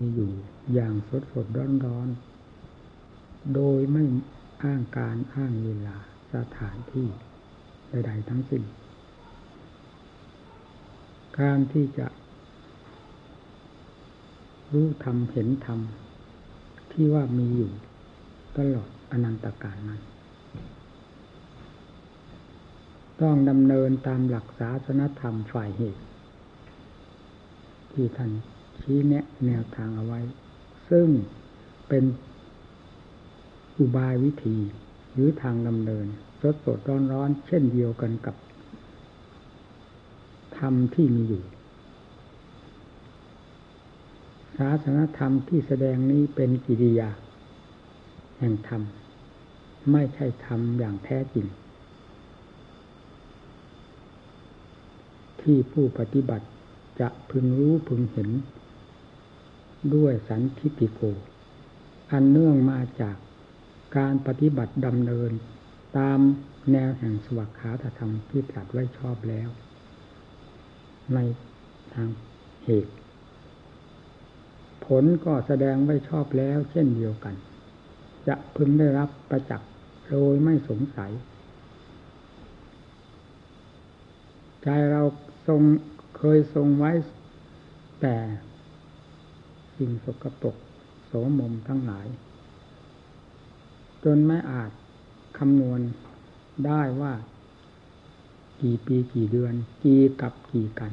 มีอยู่อย่างสดสดร้อนร้อน โดยไม่อ้างการอ้างเวลาสถานที่ใดๆทั้งสิ้น การที่จะ รู้ธรรมเห็นธรรมที่ว่ามีอยู่ตลอดอนันตกาลนั้นต้องดำเนินตามหลักศาสนธรรมฝ่ายเหตุ ที่ท่าน ชี้แนะแนวทางเอาไว้ ซึ่งเป็นอุบายวิธีหรือทางดำเนินสดสดร้อนร้อนเช่นเดียวกันกับธรรมที่มีอยู่ ศาสนธรรมที่แสดงนี้เป็นกิริยา แห่งธรรม ไม่ใช่ธรรมอย่างแท้จริง ที่ผู้ปฏิบัติจะพึงรู้พึงเห็น ด้วยสันทิติโก อันเนื่องมาจากการปฏิบัติดำเนินตามแนวแห่งสวัสขาธรรมที่ตรัสไว้ชอบแล้ว ในทางเหตุ ผลก็แสดงไว้ชอบแล้วเช่นเดียวกัน จะพึงได้รับประจักษ์โดยไม่สงสัย ใจเราทรงเคยทรงไว้แต่ สิ่งสกปรกโสมมทั้งหลาย จนไม่อาจคำนวณได้ว่า กี่ปีกี่เดือน กี่กับกี่กัน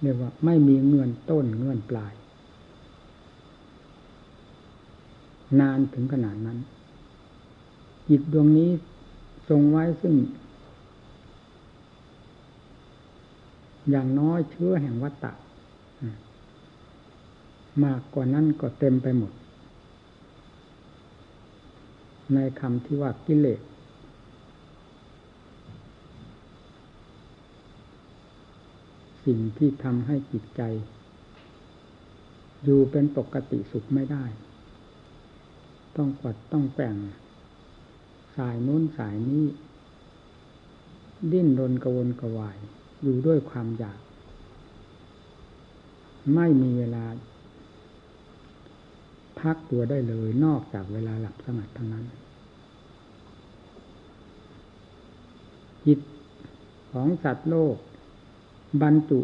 เรียกว่าไม่มีเงื่อนต้นเงื่อนปลาย นานถึงขนาดนั้นจิตดวงนี้ทรงไว้ซึ่ง อย่างน้อยเชื้อแห่งวัตตะ มากกว่านั้นก็เต็มไปหมด ในคำที่ว่ากิเลสสิ่งที่ทำให้จิตใจ อยู่เป็นปกติสุขไม่ได้ ต้องกดต้องแป่งสายนู้นสายนี้ ดิ้นรนกระวนกระวาย อยู่ด้วยความอยาก ไม่มีเวลา พักตัวได้เลย นอกจากเวลาหลับสงัดเท่านั้น จิตของสัตว์โลก บรรจุ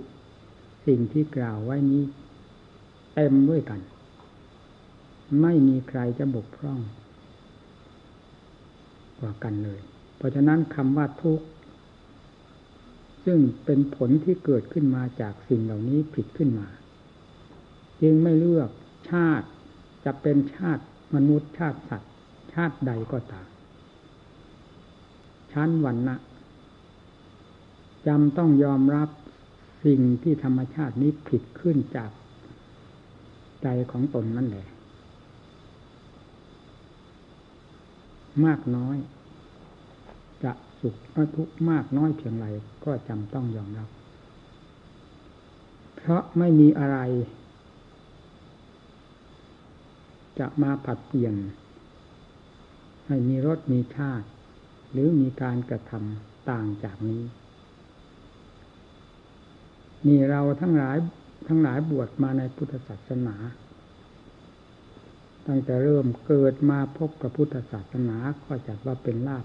สิ่งที่กล่าวไว้นี้ เต็มด้วยกัน ไม่มีใครจะบกพร่อง กว่ากันเลย เพราะฉะนั้นคำว่าทุกข์ซึ่งเป็นผลที่เกิดขึ้นมาจากสิ่งเหล่านี้ผิดขึ้นมา จึงไม่เลือกชาติ จะเป็นชาติมนุษย์ชาติสัตว์ ชาติใดก็ตามชั้นวันนะจำต้องยอมรับสิ่งที่ธรรมชาตินี้ผิดขึ้นจากใจของตนนั่นแหละ มากน้อย จะสุขทุกข์มากน้อยเพียงไรก็จำต้องยอมรับ เพราะไม่มีอะไร จะมาผัดเปลี่ยน ให้มีรสมีชาติ หรือมีการกระทำต่างจากนี้ นี่เราทั้งหลายทั้งหลายบวชมาในพุทธศาสนา ตั้งแต่เริ่มเกิดมาพบกับพุทธศาสนาก็จัดว่าเป็นลาภ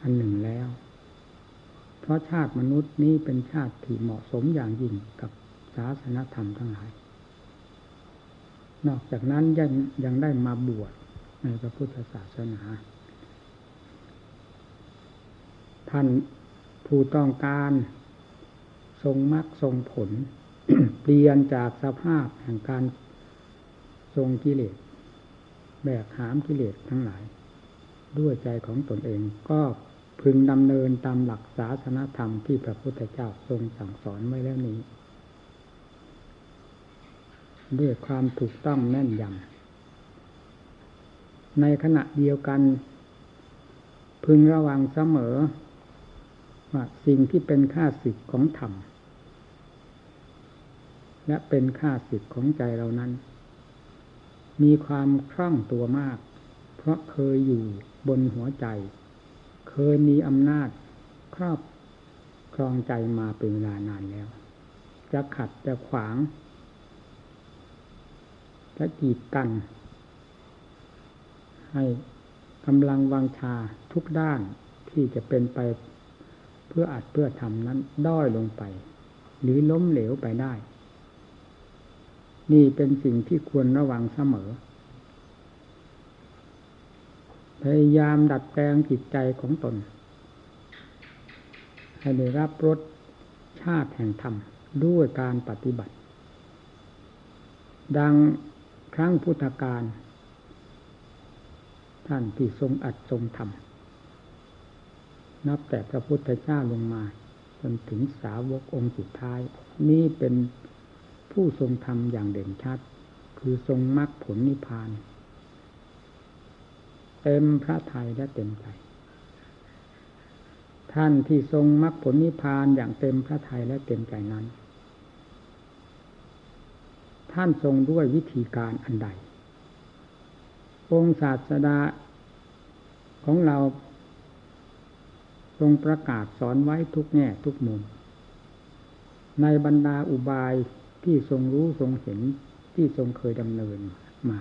อันหนึ่งแล้ว เพราะชาติมนุษย์นี้เป็นชาติที่เหมาะสมอย่างยิ่งกับศาสนธรรมทั้งหลาย นอกจากนั้นยังยังได้มาบวชในพระพุทธศาสนา ท่านผู้ต้องการทรงมรรคทรงผล เปลี่ยนจากสภาพแห่งการทรงกิเลสแบกหามกิเลสทั้งหลาย ด้วยใจของตนเองก็พึงดำเนินตามหลักศาสนธรรมที่พระพุทธเจ้าทรงสั่งสอนไว้แล้วนี้ ด้วยความถูกต้องแน่นยำในขณะเดียวกัน พึงระวังเสมอ ว่าสิ่งที่เป็นค่าสิทธิ์ของธรรม และเป็นค่าสิทธิ์ของใจเรานั้น มีความคล่องตัวมาก เพราะเคยอยู่บนหัวใจ เคยมีอำนาจครอบครองใจมาเป็นเวลานานแล้ว จะขัดจะขวาง จะกีดกัน ให้กำลังวังชาทุกด้านที่จะเป็นไปเพื่ออัดเพื่อทำนั้นด้อยลงไป หรือล้มเหลวไปได้ นี่เป็นสิ่งที่ควรระวังเสมอ พยายามดัดแปลงจิตใจของตน ให้ได้รับรสชาติแห่งธรรมด้วยการปฏิบัติ ดัง ครั้งพุทธกาลท่านที่ทรงอัดทรงทำนับแต่พระพุทธเจ้าลงมา จนถึงสาวกองค์สุดท้าย นี่เป็นผู้ทรงธรรมอย่างเด่นชัด คือทรงมรรคผลนิพพาน เต็มพระทัยและเต็มใจ ท่านที่ทรงมรรคผลนิพพานอย่างเต็มพระทัยและเต็มใจนั้น ท่านทรงด้วยวิธีการอันใด องศาสดาของเรา ทรงประกาศสอนไว้ทุกแง่ทุกมุม ในบรรดาอุบายที่ทรงรู้ทรงเห็นที่ทรงเคยดำเนินมา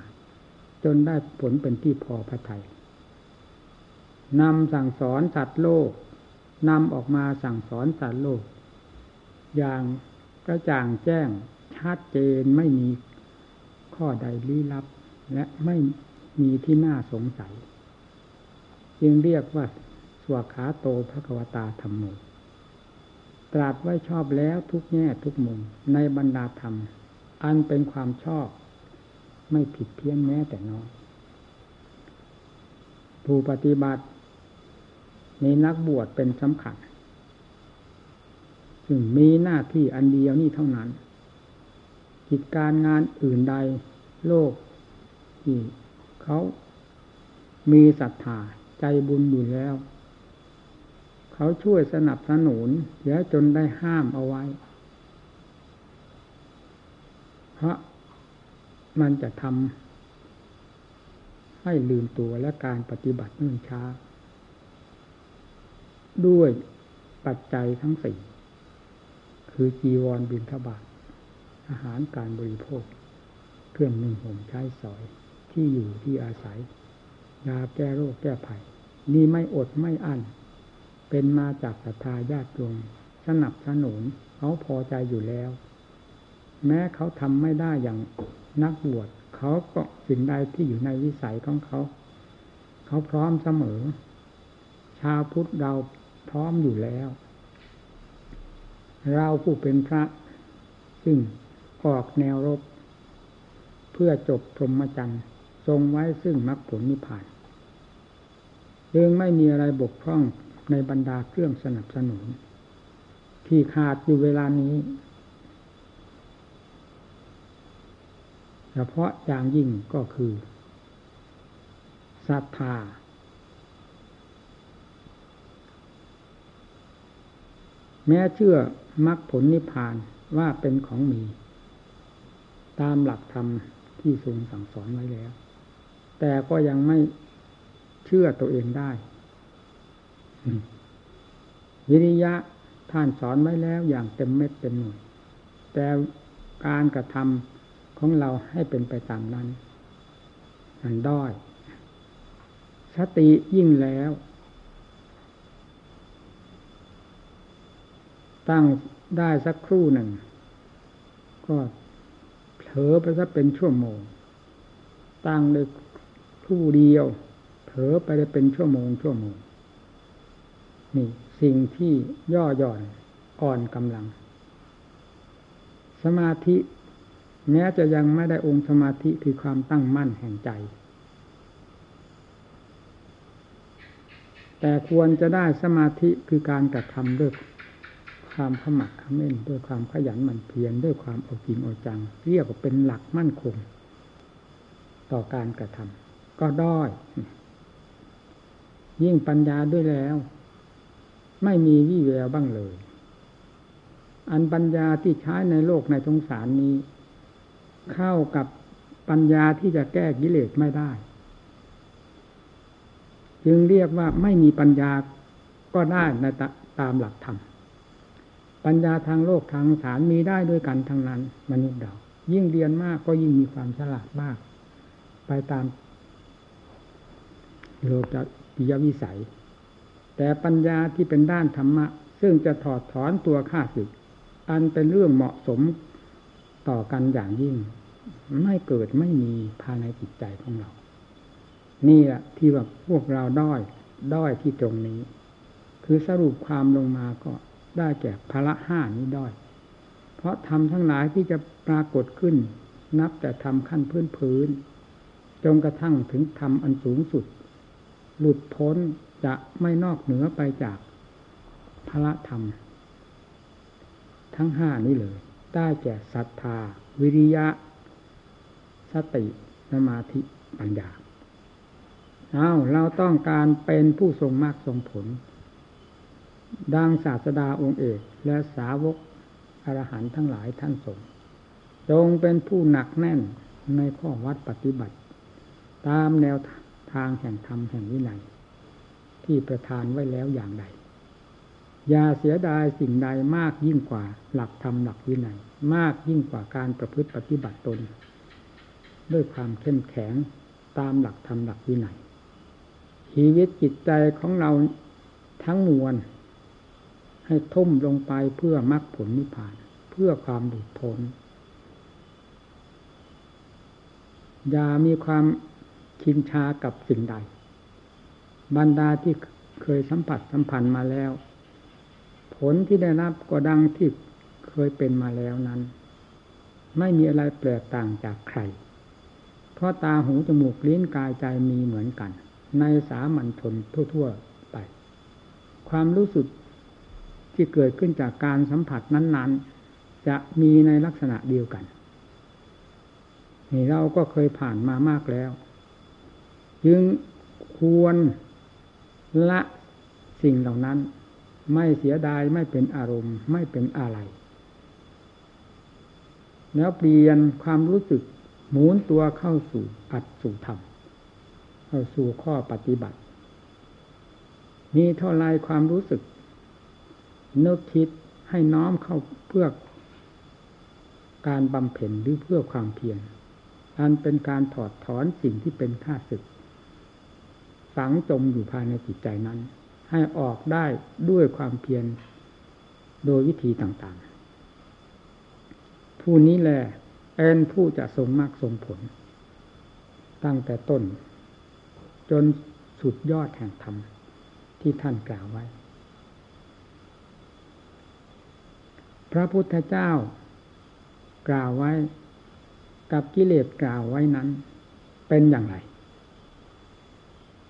จนได้ผลเป็นที่พอพระทยัยนำสั่งสอนสัตว์โลกนำออกมาสั่งสอนสัตว์โลก อย่างกระจ่างแจ้ง ชัดเจนไม่มีข้อใดลี้ลับ และไม่มีที่น่าสงสัย จึงเรียกว่าสวขาโตพระกวตาธรรมโมตรัสไว้ชอบแล้วทุกแง่ทุกมุมในบรรดาธรรม อันเป็นความชอบ ไม่ผิดเพี้ยนแม้แต่น้อยผู้ปฏิบัติในนักบวชเป็นสำคัญซึ่งมีหน้าที่อันเดียวนี่เท่านั้น กิจการงานอื่นใดโลกที่เขามีศรัทธาใจบุญอยู่แล้ว เขาช่วยสนับสนุนแล้วจนได้ห้ามเอาไว้ เพราะมันจะทำให้ลืมตัวและการปฏิบัติเนื่นช้า ด้วยปัจจัยทั้งสี่คือจีวรบินทบาท อาหารการบริโภค เครื่องนึ่งห่มใช้สอยที่อยู่ที่อาศัยยาแก้โรคแก้ภัย นี่ไม่อดไม่อั้นเป็นมาจากศรัทธาญาติโยมสนับสนุนเขาพอใจอยู่แล้ว แม้เขาทำไม่ได้อย่างนักบวชเขาก็สิ่งใดที่อยู่ในวิสัยของเขา เขาพร้อมเสมอ ชาวพุทธเราพร้อมอยู่แล้ว เราผู้เป็นพระ ซึ่ง ออกแนวรบ เพื่อจบพรหมจรรย์ทรงไว้ซึ่งมรรคผลนิพพานยังไม่มีอะไรบกพร่องในบรรดาเครื่องสนับสนุน ที่ขาดอยู่เวลานี้เฉพาะอย่างยิ่งก็คือศรัทธาแม้เชื่อมรรคผลนิพพานว่าเป็นของมี ตามหลักธรรมที่ทรงสั่งสอนไว้แล้ว แต่ก็ยังไม่เชื่อตัวเองได้ วิริยะท่านสอนไว้แล้วอย่างเต็มเม็ดเต็มหน่วย แต่การกระทำของเราให้เป็นไปตามนั้นมันด้อย สติยิ่งแล้ว ตั้งได้สักครู่หนึ่ง ก็ อไปสักเป็นชั่วโมง ตั้งเลยคู่เดียว เผลอไปได้เป็นชั่วโมง ชั่วโมง นี่สิ่งที่ย่อหย่อนอ่อนกำลัง สมาธิ แม้จะยังไม่ได้องค์สมาธิคือความตั้งมั่นแห่งใจ แต่ควรจะได้สมาธิคือการกระทำด้วย ความขมักขม้นด้วยความขยันหมั่นเพียรด้วยความเอาจริงเอาจัง เรียกว่าเป็นหลักมั่นคง ต่อการกระทำก็ด้อย ยิ่งปัญญาด้วยแล้ว ไม่มีวี่แววบ้างเลย อันปัญญาที่ใช้ในโลกในสงสารนี้ เข้ากับปัญญาที่จะแก้กิเลสไม่ได้ จึงเรียกว่าไม่มีปัญญาก็ได้ในตามหลักธรรม ปัญญาทางโลกทางสารมีได้ด้วยกันทั้งนั้น มนุษย์เรายิ่งเรียนมากก็ยิ่งมีความฉลาดมาก ไปตามโลกิยวิสัย แต่ปัญญาที่เป็นด้านธรรมะ ซึ่งจะถอดถอนตัวข้าศึก อันเป็นเรื่องเหมาะสมต่อกันอย่างยิ่ง ไม่เกิดไม่มีภายในจิตใจของเรา นี่แหละที่ว่าพวกเราด้อยด้อยที่ตรงนี้ คือสรุปความลงมาก็ ได้แก่พละห้านี้ด้อย เพราะทำทั้งหลายที่จะปรากฏขึ้น นับแต่ทำขั้นพื้นพื้นจนกระทั่งถึงทำอันสูงสุด หลุดพ้นจะไม่นอกเหนือไปจากพระธรรม ทั้งห้านี้เลย ได้แก่ศรัทธา วิริยะ สติสมาธิปัญญาเอาเราต้องการเป็นผู้ทรงมากทรงผล ดังศาสดาองค์เอกและสาวกอรหันทั้งหลายท่านทรงจงเป็นผู้หนักแน่นในข้อวัดปฏิบัติ ตามแนวทางแห่งธรรมแห่งวินัยที่ประทานไว้แล้วอย่างใดอย่าเสียดายสิ่งใดมากยิ่งกว่าหลักธรรมหลักวินัยมากยิ่งกว่าการประพฤติปฏิบัติตน ด้วยความเข้มแข็งตามหลักธรรมหลักวินัยชีวิตจิตใจของเราทั้งมวล ให้ทุ่มลงไปเพื่อมรรคผลนิพพาน เพื่อความหลุดพ้นอย่ามีความชินชากับสิ่งใด บรรดาที่เคยสัมผัสสัมพันธ์มาแล้ว ผลที่ได้รับก็ดังที่เคยเป็นมาแล้วนั้น ไม่มีอะไรแปลกต่างจากใคร เพราะตาหูจมูกลิ้นกายใจมีเหมือนกัน ในสามัญชนทั่ว ๆ ไป ความรู้สึก ที่เกิดขึ้นจากการสัมผัสนั้น ๆ จะมีในลักษณะเดียวกัน นี่เราก็เคยผ่านมามากแล้ว จึงควรละสิ่งเหล่านั้น ไม่เสียดายไม่เป็นอารมณ์ ไม่เป็นอะไรแล้วเปลี่ยนความรู้สึกหมุนตัวเข้าสู่อัดสู่ธรรมเข้าสู่ข้อปฏิบัติ มีเท่าไรความรู้สึก นึกคิดให้น้อมเข้าเพื่อการบำเพ็ญหรือเพื่อความเพียรอันเป็นการถอดถอนสิ่งที่เป็นข้าศึก ฝังจมอยู่ภายในจิตใจนั้น ให้ออกได้ด้วยความเพียรโดยวิธีต่างๆ ผู้นี้แหละเป็นผู้จะทรงมากทรงผล ตั้งแต่ต้น จนสุดยอดแห่งธรรมที่ท่านกล่าวไว้ พระพุทธเจ้ากล่าวไว้ กับกิเลสกล่าวไว้นั้น เป็นอย่างไร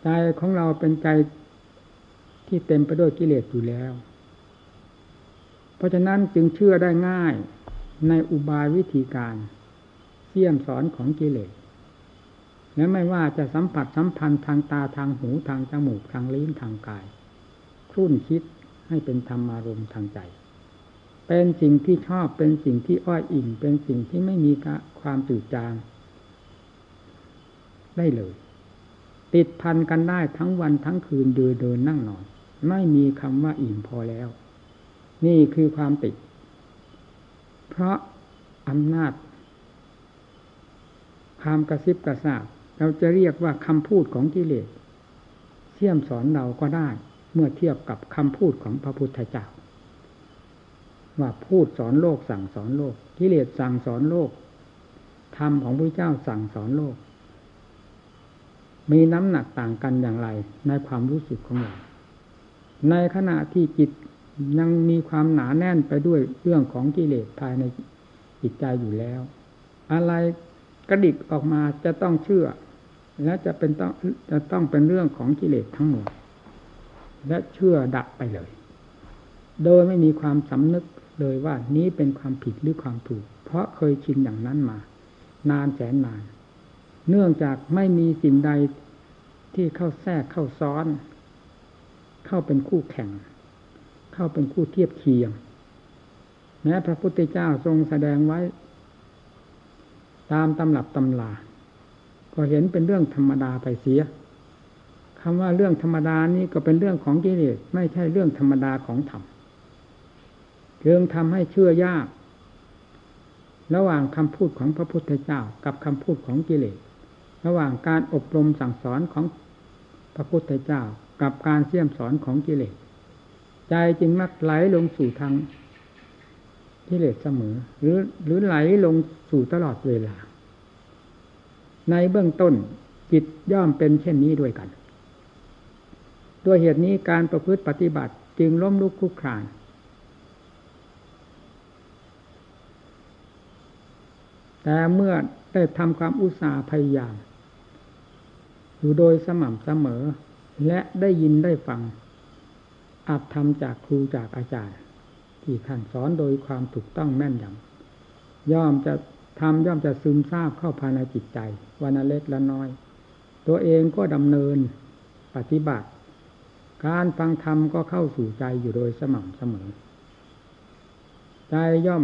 ใจของเราเป็นใจที่เต็มไปด้วยกิเลสอยู่แล้ว เพราะฉะนั้นจึงเชื่อได้ง่ายในอุบายวิธีการเสี่ยมสอนของกิเลสและไม่ว่าจะสัมผัสสัมพันธ์ทางตาทางหูทางจมูกทางลิ้นทางกาย ครุ่นคิดให้เป็นธรรมารมณ์ทางใจ เป็นสิ่งที่ชอบเป็นสิ่งที่อ้อยอิ่ง เป็นสิ่งที่ไม่มีความตื่นจาง ได้เลย ติดพันกันได้ทั้งวันทั้งคืนเดินเดินนั่งนอน ไม่มีคำว่าอิ่มพอแล้ว นี่คือความติด เพราะอำนาจ ความกระซิบกระซาบเราจะเรียกว่าคำพูดของกิเลสเสี่ยมสอนเราก็ได้ เมื่อเทียบกับคำพูดของพระพุทธเจ้า ว่าพูดสอนโลกสั่งสอนโลก กิเลสสั่งสอนโลกธรรมของพระเจ้าสั่งสอนโลก มีน้ำหนักต่างกันอย่างไรในความรู้สึกของเราในขณะที่จิตยังมีความหนาแน่นไปด้วยเรื่องของกิเลสภายในจิตใจอยู่แล้ว อะไรกระดิกออกมาจะต้องเชื่อ และจะเป็นต้องจะต้องเป็นเรื่องของกิเลสทั้งหมด และเชื่อดับไปเลย โดยไม่มีความสำนึก เลยว่านี้เป็นความผิดหรือความถูก เพราะเคยชินอย่างนั้นมา นานแสนนาน เนื่องจากไม่มีสิ่งใดที่เข้าแทรกเข้าซ้อน เข้าเป็นคู่แข่ง เข้าเป็นคู่เทียบเคียงแม้พระพุทธเจ้าทรงแสดงไว้ ตามตำรับตำลาก็เห็นเป็นเรื่องธรรมดาไปเสียคำว่าเรื่องธรรมดานี้ก็เป็นเรื่องของกิเลสไม่ใช่เรื่องธรรมดาของธรรม จึงทำให้เชื่อยาก ระหว่างคำพูดของพระพุทธเจ้ากับคำพูดของกิเลส ระหว่างการอบรมสั่งสอนของพระพุทธเจ้ากับการเสี่ยมสอนของกิเลส ใจจึงมักไหลลงสู่ทางกิเลสเสมอ หรือหรือไหลลงสู่ตลอดเวลา ในเบื้องต้นจิตย่อมเป็นเช่นนี้ด้วยกัน ด้วยเหตุนี้การประพฤติปฏิบัติจึงล้มลุกคลุกคลาน แต่เมื่อได้ทำความอุตสาห์พยายาม อยู่โดยสม่ำเสมอ และได้ยินได้ฟังอัดทำจากครูจากอาจารย์ ที่ท่านสอนโดยความถูกต้องแม่นยำย่อมจะทำย่อมจะซึมซาบเข้าภายในจิตใจ วันเล็กละน้อย ตัวเองก็ดำเนินปฏิบัติ การฟังธรรมก็เข้าสู่ใจอยู่โดยสม่ำเสมอ ใจย่อม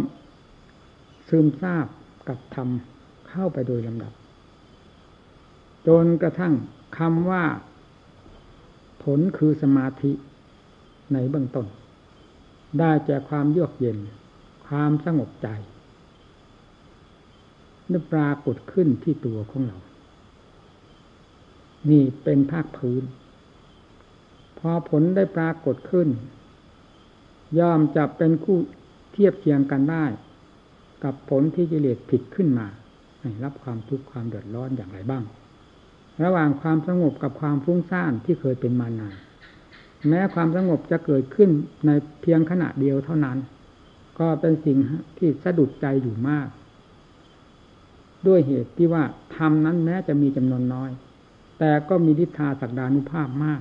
ซึมซาบ กับธรรมเข้าไปโดยลำดับ จนกระทั่งคำว่า ผลคือสมาธิในเบื้องต้น ได้แก่ความเยือกเย็น ความสงบใจได้ปรากฏขึ้นที่ตัวของเรา นี่เป็นภาคพื้น พอผลได้ปรากฏขึ้น ย่อมจะเป็นคู่เทียบเคียงกันได้ กับผลที่กิเลสผิดขึ้นมาให้รับความทุกข์ความเดือดร้อนอย่างไรบ้าง ระหว่างความสงบกับความฟุ้งซ่านที่เคยเป็นมานานแม้ความสงบจะเกิดขึ้นในเพียงขณะเดียวเท่านั้น ก็เป็นสิ่งที่สะดุดใจอยู่มาก ด้วยเหตุที่ว่าธรรมนั้นแม้จะมีจำนวนน้อย แต่ก็มีทิฏฐาสักดานุภาพมาก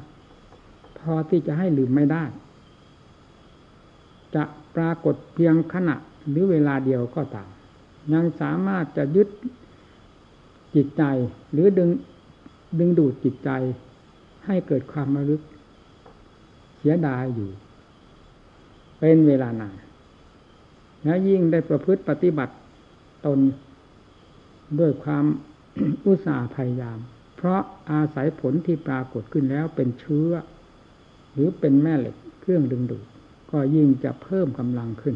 พอที่จะให้ลืมไม่ได้ จะปรากฏเพียงขณะ หรือเวลาเดียวก็ตาม ยังสามารถจะยึดจิตใจ หรือดึงดึงดูดจิตใจ ให้เกิดความมรึก เสียดายอยู่ เป็นเวลานานและยิ่งได้ประพฤติปฏิบัติตนด้วยความอุตสาห์พยายาม เพราะอาศัยผลที่ปรากฏขึ้นแล้วเป็นเชื้อ หรือเป็นแม่เหล็กเครื่องดึงดูดก็ยิ่งจะเพิ่มกำลังขึ้น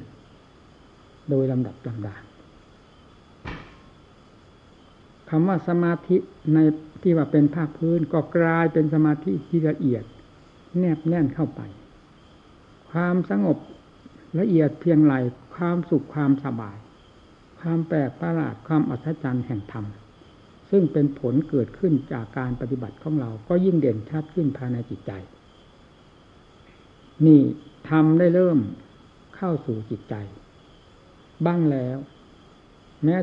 โดยลำดับลำดาคำว่าสมาธิในที่ว่าเป็นภาคพื้นก็กลายเป็นสมาธิที่ละเอียด แนบแน่นเข้าไป ความสงบละเอียดเพียงไรความสุขความสบาย ความแปลกประหลาดความอัศจรรย์แห่งธรรม ซึ่งเป็นผลเกิดขึ้นจากการปฏิบัติของเราก็ยิ่งเด่นชัดขึ้นภายในจิตใจ นี่ทำได้เริ่มเข้าสู่จิตใจ บ้างแล้ว แม้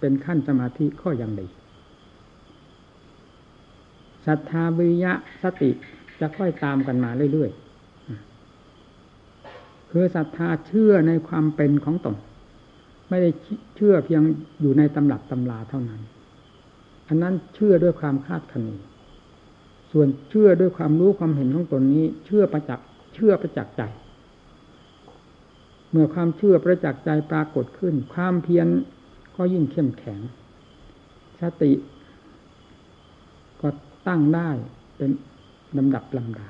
เป็นขั้นสมาธิก็ยังดีศรัทธาวิยะสติจะค่อยตามกันมาเรื่อยๆคือศรัทธาเชื่อในความเป็นของตนไม่ได้เชื่อเพียงอยู่ในตำรับตำลาเท่านั้น อันนั้นเชื่อด้วยความคาดคะเนส่วนเชื่อด้วยความรู้ความเห็นของตนนี้ เชื่อประจักษ์เชื่อประจักษ์ใจ เมื่อความเชื่อประจักษ์ใจปรากฏขึ้น ความเพียรก็ยิ่งเข้มแข็ง สติ ก็ตั้งได้เป็นลำดับลำดา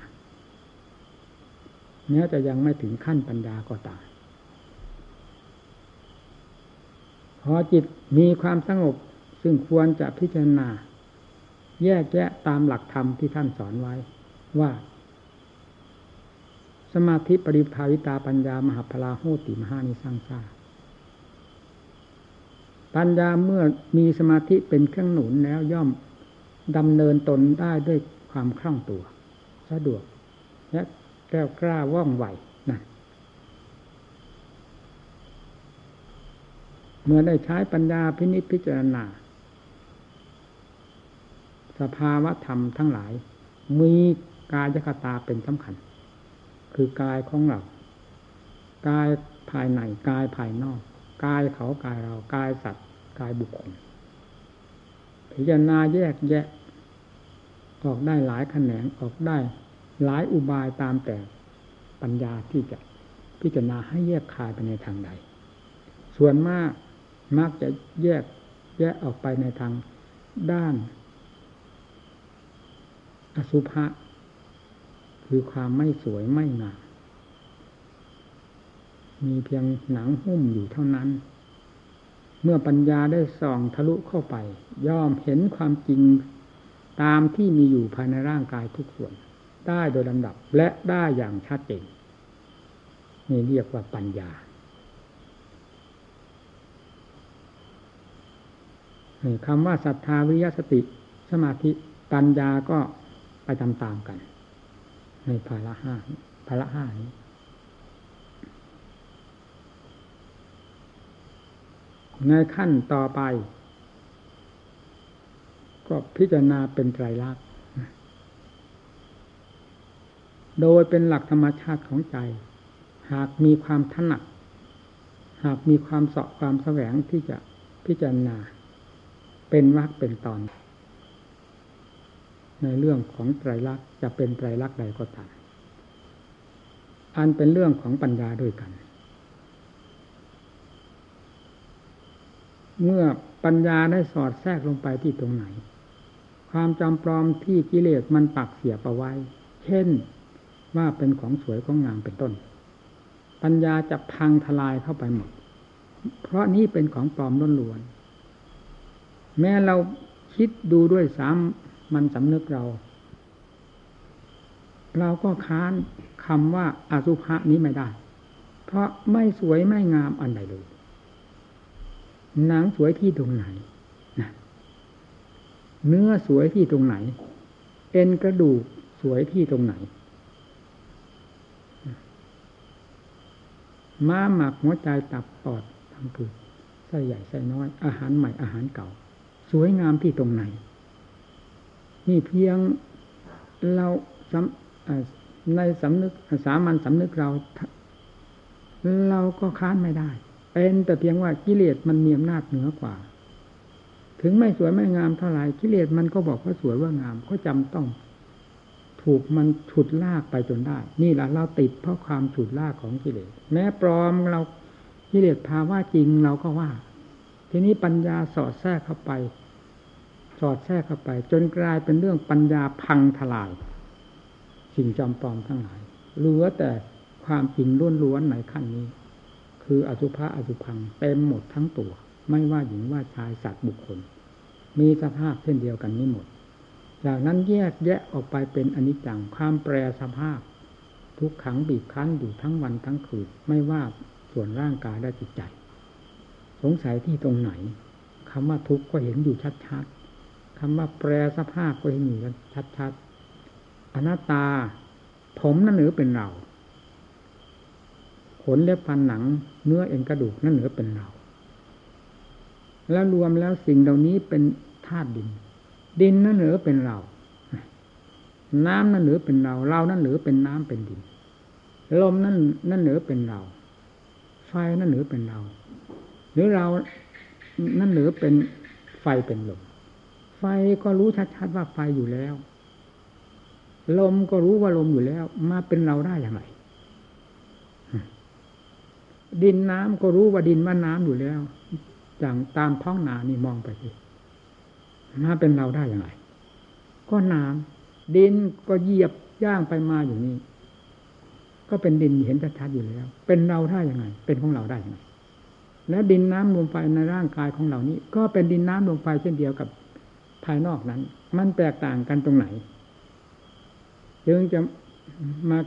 แม้ยจะยังไม่ถึงขั้นปัญญาก็ตามพอจิตมีความสงบซึ่งควรจะพิจารณา แยกแยะตามหลักธรรมที่ท่านสอนไว้ ว่า สมาธิปริภาวิตาปัญญามหาพลาโหติมหานิสังสาปัญญาเมื่อมีสมาธิเป็นเครื่องหนุนแล้วย่อมดำเนินตนได้ด้วยความคล่องตัว สะดวก และแก้วกล้าว่องไวนะเมื่อได้ใช้ปัญญาพินิจพิจารณา สภาวะธรรมทั้งหลาย มีกายคตาเป็นสำคัญ คือกายของเรากายภายในกายภายนอกกายเขากายเรากายสัตว์กายบุคคลพิจารณาแยกแยะ ออกได้หลายแขนงออกได้หลายอุบายตามแต่ปัญญาที่จะพิจารณาให้แยกคายไปในทางใด ส่วนมากมักจะแยกแยกออกไปในทางด้าน อสุภะ คือความไม่สวยไม่งามมีเพียงหนังหุ้มอยู่เท่านั้น เมื่อปัญญาได้ส่องทะลุเข้าไป ย่อมเห็นความจริงตามที่มีอยู่ภายในร่างกายทุกส่วน ได้โดยลำดับและได้อย่างชัดเจนนี่เรียกว่าปัญญาคำว่าศรัทธาวิริยสติ สมาธิปัญญาก็ไปตามๆกัน ในภาระห้าภาระห้านี้ในขั้นต่อไป ก็พิจารณาเป็นไตรลักษณ์โดยเป็นหลักธรรมชาติของใจ หากมีความถนัด หากมีความเสาะความแสวงที่จะพิจารณา เป็นวักเป็นตอน ในเรื่องของไตรลักษณ์จะเป็นไตรลักษณ์ใดก็ตาม อันเป็นเรื่องของปัญญาด้วยกัน เมื่อปัญญาได้สอดแทรกลงไปที่ตรงไหน ความจำปลอมที่กิเลสมันปักเสียบเอาไว้ เช่นว่าเป็นของสวยของงามเป็นต้น ปัญญาจะพังทลายเข้าไปหมด เพราะนี้เป็นของปลอมล้วนๆแม้เราคิดดูด้วยสาม มันสำนึกเรา เราก็ค้านคำว่าอาสุภะนี้ไม่ได้ เพราะไม่สวยไม่งามอันใดเลยหนังสวยที่ตรงไหนนะเนื้อสวยที่ตรงไหน เอ็นกระดูกสวยที่ตรงไหน ม้าหมักหัวใจตับปอดทั้งคือไส้ใหญ่ไส้น้อย อาหารใหม่อาหารเก่า สวยงามที่ตรงไหน นี่เพียงเราในสำนึกสามัญสำนึกเรา เราก็ค้านไม่ได้ เป็นแต่เพียงว่ากิเลสมันมีอำนาจเหนือกว่า ถึงไม่สวยไม่งามเท่าไหร่กิเลสมันก็บอกว่าสวยว่างามก็จำต้อง ถูกมันฉุดลากไปจนได้ นี่แหละเราติดเพราะความฉุดลากของกิเลส แม้ปลอมเรากิเลสพาว่าจริงเราก็ว่า ทีนี้ปัญญาสอดแทรกเข้าไป สอดแทรกเข้าไป จนกลายเป็นเรื่องปัญญาพังทลาย สิ่งจำปลอมทั้งหลายเหลือแต่ความจริงล้วนๆในขั้นนี้ คืออสุภะอสุพังเต็มหมดทั้งตัว ไม่ว่าหญิงว่าชายสัตว์บุคคล มีสภาพเช่นเดียวกันนี้หมด จากนั้นแยกแยะออกไปเป็นอนิจจังความแปรสภาพ ทุกขังบีบคั้นอยู่ทั้งวันทั้งคืนไม่ว่าส่วนร่างกายและจิตใจ สงสัยที่ตรงไหนคำว่าทุกข์ก็เห็นอยู่ชัดๆ คำว่าแปรสภาพก็เห็นอยู่ชัดๆอนัตตา ผมนั่นหรือเป็นเรา ขนเล็บฟันหนัง เนื้อเอ็นกระดูกนั่นเหนือเป็นเรา แล้วรวมแล้วสิ่งเหล่านี้เป็นธาตุดิน ดินนั่นเหนือเป็นเรา น้ำนั่นเหนือเป็นเรา เรานั่นเหนือเป็นน้ำเป็นดิน ลมนั่นนั่นเหนือเป็นเรา ไฟนั่นเหนือเป็นเรา หรือเรานั่นเหนือเป็นไฟเป็นลม ไฟก็รู้ชัดๆว่าไฟอยู่แล้ว ลมก็รู้ว่าลมอยู่แล้ว มาเป็นเราได้อย่างไรดินน้ำก็รู้ว่าดินว่าน้ำอยู่แล้ว อย่างตามท้องนานี่มองไปสิมาเป็นเราได้อย่างไรก็น้ำดินก็เหยียบย่างไปมาอยู่นี่ก็เป็นดินเห็นชัดๆอยู่แล้ว เป็นเราได้ยังไง เป็นของเราได้ยังไงแล้วดินน้ำลงไปในร่างกายของเรานี้ ก็เป็นดินน้ำลงไปเช่นเดียวกับ ภายนอกนั้น มันแตกต่างกันตรงไหน จึงจะมา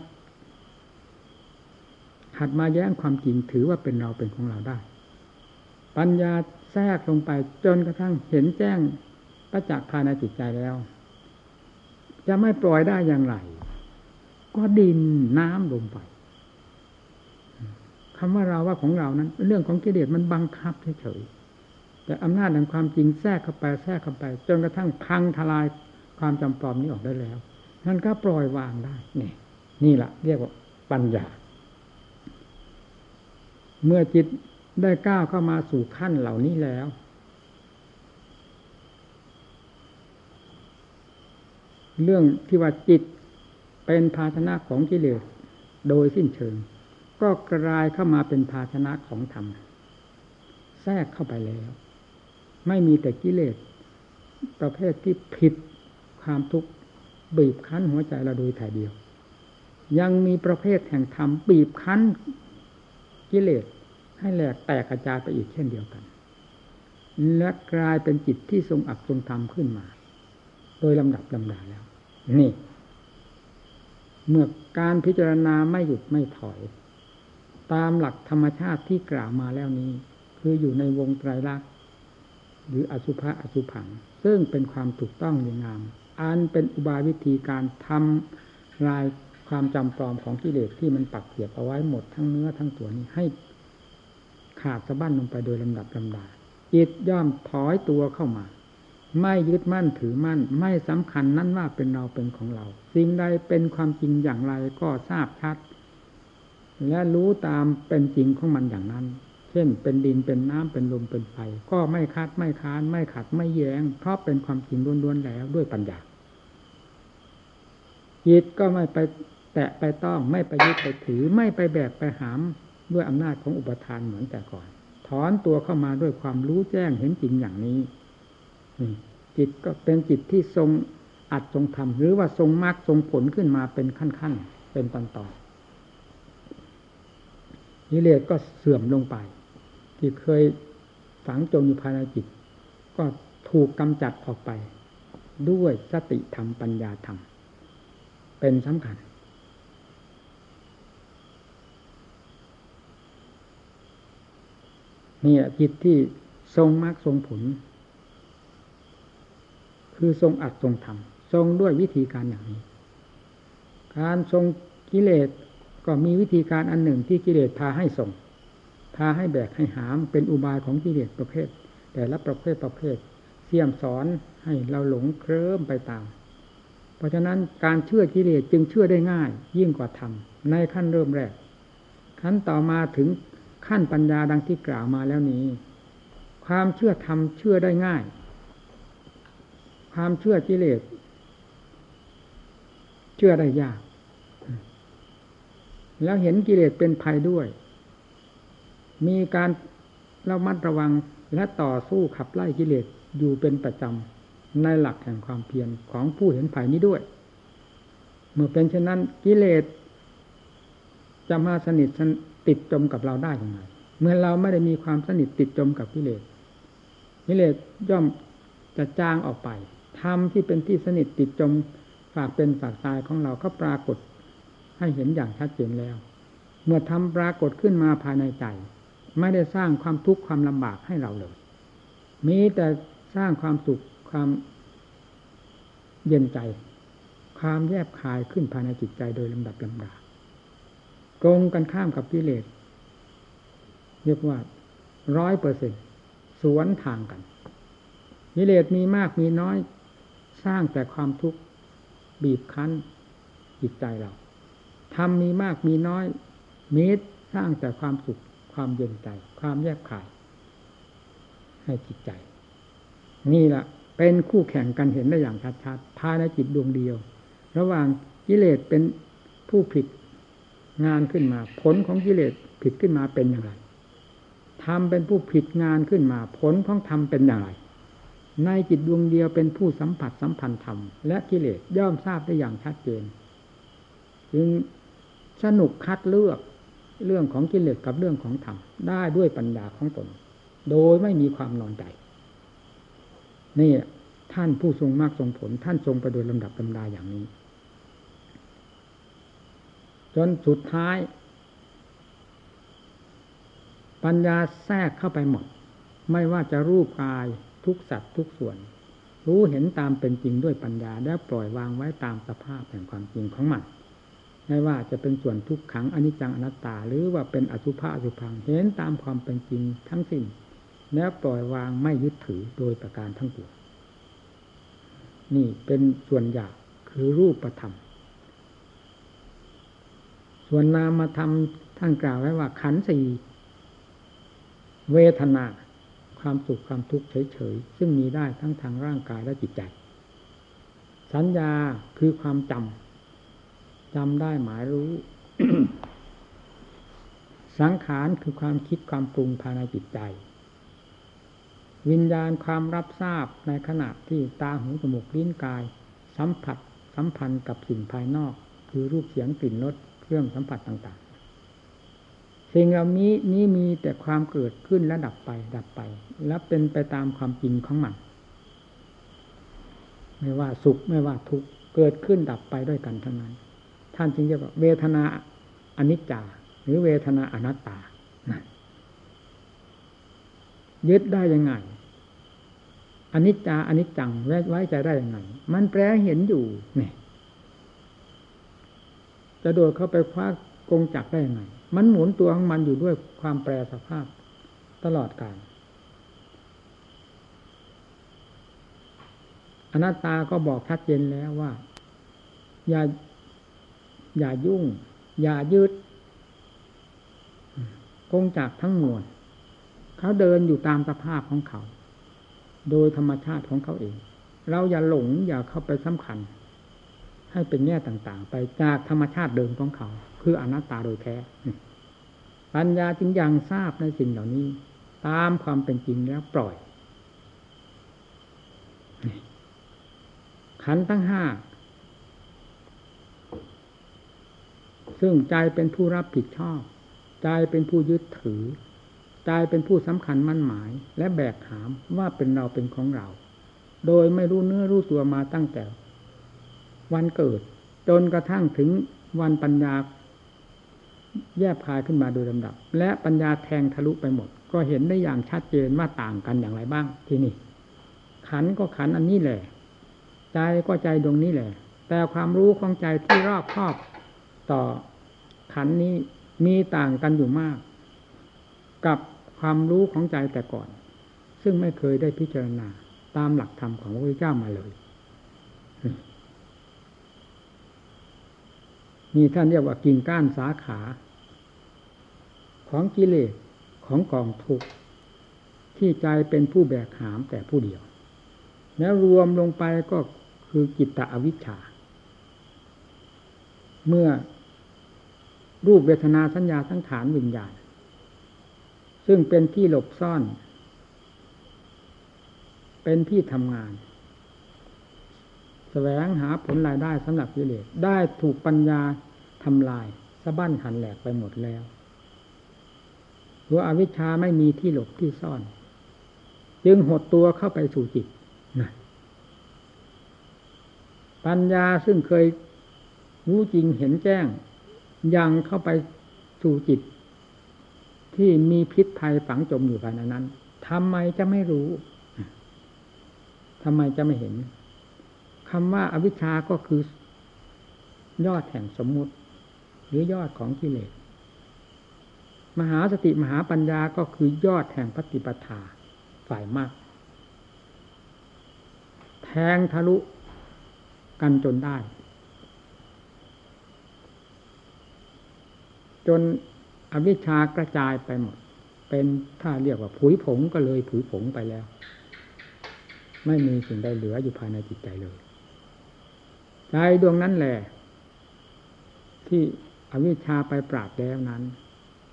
หัดมาแย้งความจริงถือว่าเป็นเราเป็นของเราได้ ปัญญาแทรกลงไปจนกระทั่งเห็นแจ้งประจักษ์ภายในจิตใจแล้ว จะไม่ปล่อยได้อย่างไร ก็ดินน้ำลงไปคำว่าเราว่าของเรานั้น เรื่องของกิเลสมันบังคับเฉยๆ แต่อำนาจแห่งความจริงแทรกเข้าไปแทรกเข้าไป จนกระทั่งพังทลายความจำปลอมนี้ออกได้แล้วนั่นก็ปล่อยวางได้ นี่ นี่แหละเรียกว่าปัญญา เมื่อจิตได้ก้าวเข้ามาสู่ขั้นเหล่านี้แล้ว เรื่องที่ว่าจิตเป็นภาชนะของกิเลสโดยสิ้นเชิง ก็กลายเข้ามาเป็นภาชนะของธรรม แทรกเข้าไปแล้ว ไม่มีแต่กิเลสประเภทที่ผิดความทุกข์บีบคั้นหัวใจเราโดยถ่ายเดียว ยังมีประเภทแห่งธรรมบีบคั้นกิเลสให้แหลกแตกกระจายไปอีกเช่นเดียวกัน และกลายเป็นจิตที่ทรงอักทรงธรรมขึ้นมา โดยลำดับลำดาแล้ว นี่ เมื่อการพิจารณาไม่หยุดไม่ถอย ตามหลักธรรมชาติที่กล่าวมาแล้วนี้ คืออยู่ในวงไตรลักษณ์ หรืออสุภะอสุผัง ซึ่งเป็นความถูกต้องอย่างงาม อันเป็นอุบายวิธีการทำลายความจำปลอมของกิเลสที่มันปักเสียบเอาไว้หมดทั้งเนื้อทั้งตัวนี้ให้ขาดสะบั้นลงไปโดยลำดับลำดาจิตย่อมถอยตัวเข้ามา ไม่ยึดมั่นถือมั่น ไม่สำคัญนั้นว่าเป็นเราเป็นของเรา สิ่งใดเป็นความจริงอย่างไรก็ทราบชัด และรู้ตามเป็นจริงของมันอย่างนั้น เช่น เป็นดินเป็นน้ำเป็นลมเป็นไฟก็ไม่คัดไม่ค้าน ไม่ขัดไม่แยง้ง เพราะเป็นความจริงล้วนๆแล้วด้วยปัญญาจิตก็ไม่ไปแตะไปต้องไม่ไปยึดไปถือไม่ไปแบกไปหามด้วยอำนาจของอุปทานเหมือนแต่ก่อน ถอนตัวเข้ามาด้วยความรู้แจ้งเห็นจริงอย่างนี้จิตก็เป็นจิตที่ทรงอัดทรงทำหรือว่าทรงมรรคทรงผลขึ้นมาเป็นขั้นๆเป็นตอนๆนิเลศก็เสื่อมลงไป ที่เคยฝังจมอยู่ภายในจิต ก็ถูกกำจัดออกไป ด้วยสติธรรมปัญญาธรรม เป็นสำคัญนี่จิตที่ทรงมรรคทรงผล คือทรงอัดทรงทำทรงด้วยวิธีการอย่างนี้ การทรงกิเลสก็มีวิธีการอันหนึ่งที่กิเลสพาให้ส่งาให้แบกให้หามเป็นอุบายของกิเลสประเภท แต่ละประเภทประเภทเสี่ยมสอนให้เราหลงเคลิ้มไปตาม เพราะฉะนั้นการเชื่อกิเลสจึงเชื่อได้ง่าย ยิ่งกว่าธรรมในขั้นเริ่มแรก ขั้นต่อมาถึงขั้นปัญญาดังที่กล่าวมาแล้วนี้ ความเชื่อธรรมเชื่อได้ง่าย ความเชื่อกิเลสเชื่อได้ยาก แล้วเห็นกิเลสเป็นภัยด้วย มีการระมัดระวังและต่อสู้ขับไล่กิเลสอยู่เป็นประจำในหลักแห่งความเพียรของผู้เห็นภัยนี้ด้วย เมื่อเป็นเช่นนั้นกิเลสจะมาสนิทติดจมกับเราได้อยังไงเมื่อเราไม่ได้มีความสนิทติดจมกับกิเลสกิเลสย่อมจะจางออกไปธรรมที่เป็นที่สนิทติดจมฝากเป็นฝากตายของเราก็ปรากฏให้เห็นอย่างชัดเจนแล้ว เมื่อทำปรากฏขึ้นมาภายในใจ ไม่ได้สร้างความทุกข์ความลำบากให้เราเลย มีแต่สร้างความสุขความเย็นใจ ความแยบคายขึ้นภายในจิตใจโดยลำดับลำดาตรงกันข้ามกับกิเลสเรียกว่าร้อยเปอร์เซ็นสวนทางกันกิเลสมีมากมีน้อย สร้างแต่ความทุกข์บีบคั้นจิตใจเราทำมีมากมีน้อยมีสร้างแต่ความสุข ความเย็นใจ ความแยบขาย ให้จิตใจ นี่แหละเป็นคู่แข่งกันเห็นได้อย่างชัดๆภายในจิตดวงเดียว ระหว่างกิเลสเป็นผู้ผิดงานขึ้นมา ผลของกิเลสผิดขึ้นมาเป็นอย่างไรทำเป็นผู้ผิดงานขึ้นมา ผลของธรรมเป็นอย่างไรในจิตดวงเดียวเป็นผู้สัมผัสสัมพันธ์ธรรมและกิเลสย่อมทราบได้อย่างชัดเจนจึงสนุกคัดเลือก เรื่องของกิเลสกับเรื่องของธรรมได้ด้วยปัญญาของตน โดยไม่มีความนอนใจ นี่ท่านผู้ทรงมากทรงผล ท่านทรงไปโดยลำดับลำดาอย่างนี้ จนสุดท้าย ปัญญาแทรกเข้าไปหมด ไม่ว่าจะรูปกายทุกสัตว์ทุกส่วน รู้เห็นตามเป็นจริงด้วยปัญญา แล้วปล่อยวางไว้ตามสภาพแห่งความจริงของมัน ไม่ว่าจะเป็นส่วนทุกขังอนิจจังอนัตตา หรือว่าเป็นอสุภะอสุพังเห็นตามความเป็นจริงทั้งสิ้นแล้วปล่อยวางไม่ยึดถือโดยประการทั้งปวงนี่เป็นส่วนหยาบคือรูปธรรม ส่วนนามธรรมท่านกล่าวไว้ว่าขันสี่เวทนาความสุขความทุกข์เฉยๆ ซึ่งมีได้ทั้งทางร่างกายและจิตใจ สัญญาคือความจำ จำได้หมายรู้ สังขารคือความคิดความปรุงภายในจิตใจ วิญญาณความรับทราบในขณะที่ตาหูจมูกลิ้นกาย สัมผัสสัมพันธ์กับสิ่งภายนอก คือรูปเสียงกลิ่นรสเครื่องสัมผัสต่างๆ สิ่งเหล่านี้นี้มีแต่ความเกิดขึ้นและดับไปดับไป และเป็นไปตามความจริงของมัน ไม่ว่าสุขไม่ว่าทุกข์เกิดขึ้นดับไปด้วยกันทั้งนั้น ท่านจึงเรียกว่าเวทนาอนิจจา หรือเวทนาอนัตตายึดได้ยังไงอนิจจาอนิจจังไว้ใจได้ยังไง มันแปลเห็นอยู่เนี่ยจะโดดเข้าไปคว้ากงจักได้ยังไง มันหมุนตัวของมันอยู่ด้วยความแปรสภาพตลอดกาลอนัตตาก็บอกชัดเจนแล้วว่า อย่า อย่ายุ่ง อย่ายืดกงจักทั้งมวลเขาเดินอยู่ตามสภาพของเขา โดยธรรมชาติของเขาเอง เราอย่าหลงอย่าเข้าไปสำคัญ ให้เป็นแง่ต่างๆ ไปจากธรรมชาติเดิมของเขา คืออนัตตาโดยแท้ปัญญาจึงยังทราบในสิ่งเหล่านี้ ตามความเป็นจริงแล้วปล่อยขันทั้งห้า ซึ่งใจเป็นผู้รับผิดชอบ ใจเป็นผู้ยึดถือ ใจเป็นผู้สำคัญมั่นหมาย และแบกหามว่าเป็นเราเป็นของเรา โดยไม่รู้เนื้อรู้ตัวมาตั้งแต่ วันเกิด จนกระทั่งถึงวันปัญญา แยบคายขึ้นมาโดยลำดับ และปัญญาแทงทะลุไปหมด ก็เห็นได้อย่างชัดเจนว่าต่างกันอย่างไรบ้างที่นี่ ขันก็ขันอันนี้แหละ ใจก็ใจดวงนี้แหละ แต่ความรู้ของใจที่รอบครอบ ต่อขันนี้มีต่างกันอยู่มาก กับความรู้ของใจแต่ก่อน ซึ่งไม่เคยได้พิจารณาตามหลักธรรมของพระพุทธเจ้ามาเลยมีท่านเรียกว่ากิ่งก้านสาขา ของกิเลสของกองทุกข์ที่ใจเป็นผู้แบกหามแต่ผู้เดียว แล้วรวมลงไปก็คือกิตตอวิชชา เมื่อ รูปเวทนาสัญญาทั้งฐานวิญญาณ ซึ่งเป็นที่หลบซ่อน เป็นที่ทำงานแสวงหาผลรายได้สำหรับกิเลสได้ถูกปัญญาทำลายสะบั้นหันแหลกไปหมดแล้วหัวอวิชชาไม่มีที่หลบที่ซ่อน จึงหดตัวเข้าไปสู่จิตนะปัญญาซึ่งเคยรู้จริงเห็นแจ้ง ยังเข้าไปสู่จิต ที่มีพิษภัยฝังจมอยู่ภายในนั้นทำไมจะไม่รู้ทำไมจะไม่เห็นคำว่าอาวิชชาก็คือ ยอดแห่งสมมุติ หรือยอดของกิเลสมหาสติมหาปัญญาก็คือยอดแห่งปฏิปทาฝ่ายมาก แทงทะลุกันจนได้ จนอวิชชากระจายไปหมด เป็นถ้าเรียกว่าผุยผงก็เลยผุยผงไปแล้ว ไม่มีสิ่งใดเหลืออยู่ภายในจิตใจเลยใจดวงนั้นแหละที่อวิชชาไปปราบแล้วนั้น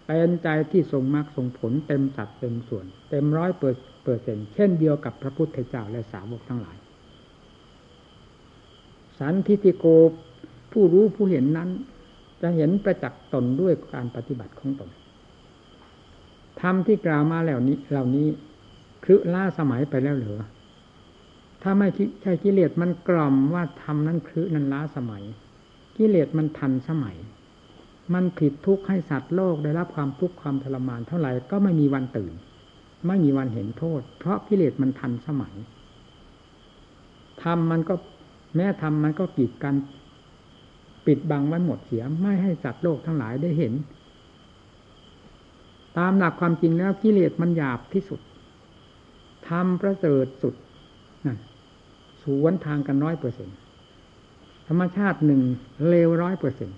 เป็นใจที่ทรงมรรคทรงผลเต็มสัดเต็มส่วน เต็มร้อยเปอร์เซ็นเช่นเดียวกับพระพุทธเจ้าและสาวกทั้งหลาย สันทิติโกผู้รู้ผู้เห็นนั้น จะเห็นประจักษ์ตนด้วยการปฏิบัติของตนธรรมที่กล่าวมาแล้วนี้เหล่านี้คือล่าสมัยไปแล้วเหรือถ้าไม่ใช่กิเลสมันกล่อมว่าทำนั้นคือนั้นล้าสมัย กิเลสมันทันสมัย มันผิดทุกข์ให้สัตว์โลกได้รับความทุกข์ความทรมานเท่าไหร่ก็ไม่มีวันตื่น ไม่มีวันเห็นโทษ เพราะกิเลสมันทันสมัยทำมันก็แม้ทำมันก็กีดกัน ปิดบังไว้หมดเสียไม่ให้สัตว์โลกทั้งหลายได้เห็น ตามหลักความจริงแล้วกิเลสมันหยาบที่สุดทำประเสริฐสุดสวนทางกันร้อยเปอร์เซ็นธรรมชาติหนึ่งเลวร้อยเปอร์เซ็น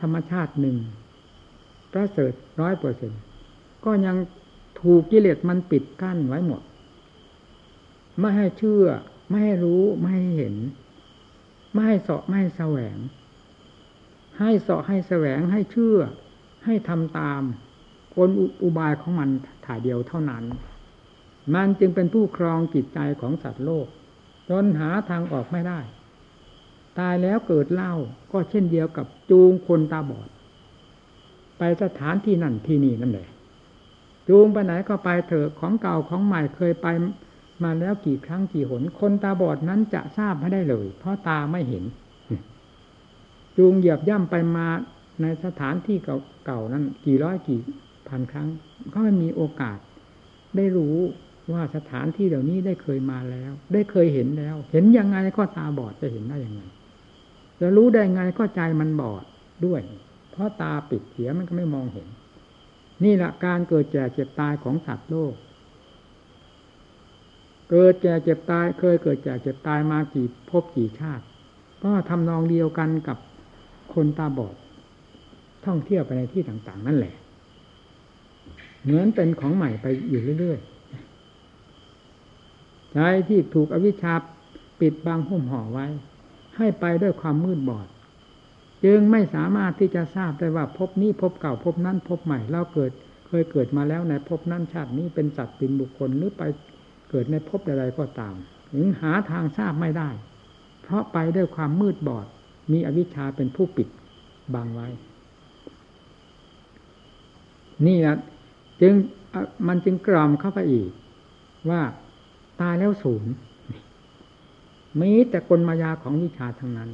ธรรมชาติหนึ่งประเสริฐร้อยเปอร์เซ็นก็ยังถูกกิเลสมันปิดกั้นไว้หมด ไม่ให้เชื่อ ไม่ให้รู้ ไม่ให้เห็น ไม่ให้เสาะไม่ให้แสวง ให้เสาะให้แสวงให้เชื่อ ให้ทำตามกลอุบายของมันถ่ายเดียวเท่านั้น มันจึงเป็นผู้ครองจิตใจของสัตว์โลก จนหาทางออกไม่ได้ ตายแล้วเกิดเล่าก็เช่นเดียวกับจูงคนตาบอด ไปสถานที่นั่นที่นี่นั่นแหละจูงไปไหนก็ไปเถอะของเก่าของใหม่เคยไป มาแล้วกี่ครั้งกี่หน คนตาบอดนั้นจะทราบไม่ได้เลย เพราะตาไม่เห็น จูงเหยียบย่ำไปมาในสถานที่เก่าๆนั้น กี่ร้อยกี่พันครั้ง ก็ไม่มีโอกาส ได้รู้ว่าสถานที่เหล่านี้ได้เคยมาแล้ว ได้เคยเห็นแล้ว เห็นยังไงก็ตาบอดจะเห็นได้ยังไงจะรู้ได้ไงก็ใจมันบอดด้วย เพราะตาปิดเสียมันก็ไม่มองเห็น นี่แหละการเกิดแก่เจ็บตายของสัตว์โลก เกิดแก่เจ็บตาย เคยเกิดแก่เจ็บตายมากี่พบกี่ชาติ ก็ทำนองเดียวกันกับคนตาบอด ท่องเที่ยวไปในที่ต่างๆ นั่นแหละ เหมือนเป็นของใหม่ไปอยู่เรื่อยๆ ใจที่ถูกอวิชชาปิดบังหุ้มห่อไว้ ให้ไปด้วยความมืดบอด จึงไม่สามารถที่จะทราบได้ว่าพบนี้พบเก่าพบนั้นพบใหม่เราเกิด เคยเกิดมาแล้วในพบนั้นชาตินี้เป็นสัตว์เป็นบุคคลหรือไป เกิดในพบใดๆก็ตามถึงหาทางทราบไม่ได้ เพราะไปด้วยความมืดบอด มีอวิชชาเป็นผู้ปิดบังไว้ นี่นะจึงมันจึงกรอมเข้าไปอีก ว่าตายแล้วศูนย์มีแต่กลมายาของวิชาทั้งนั้น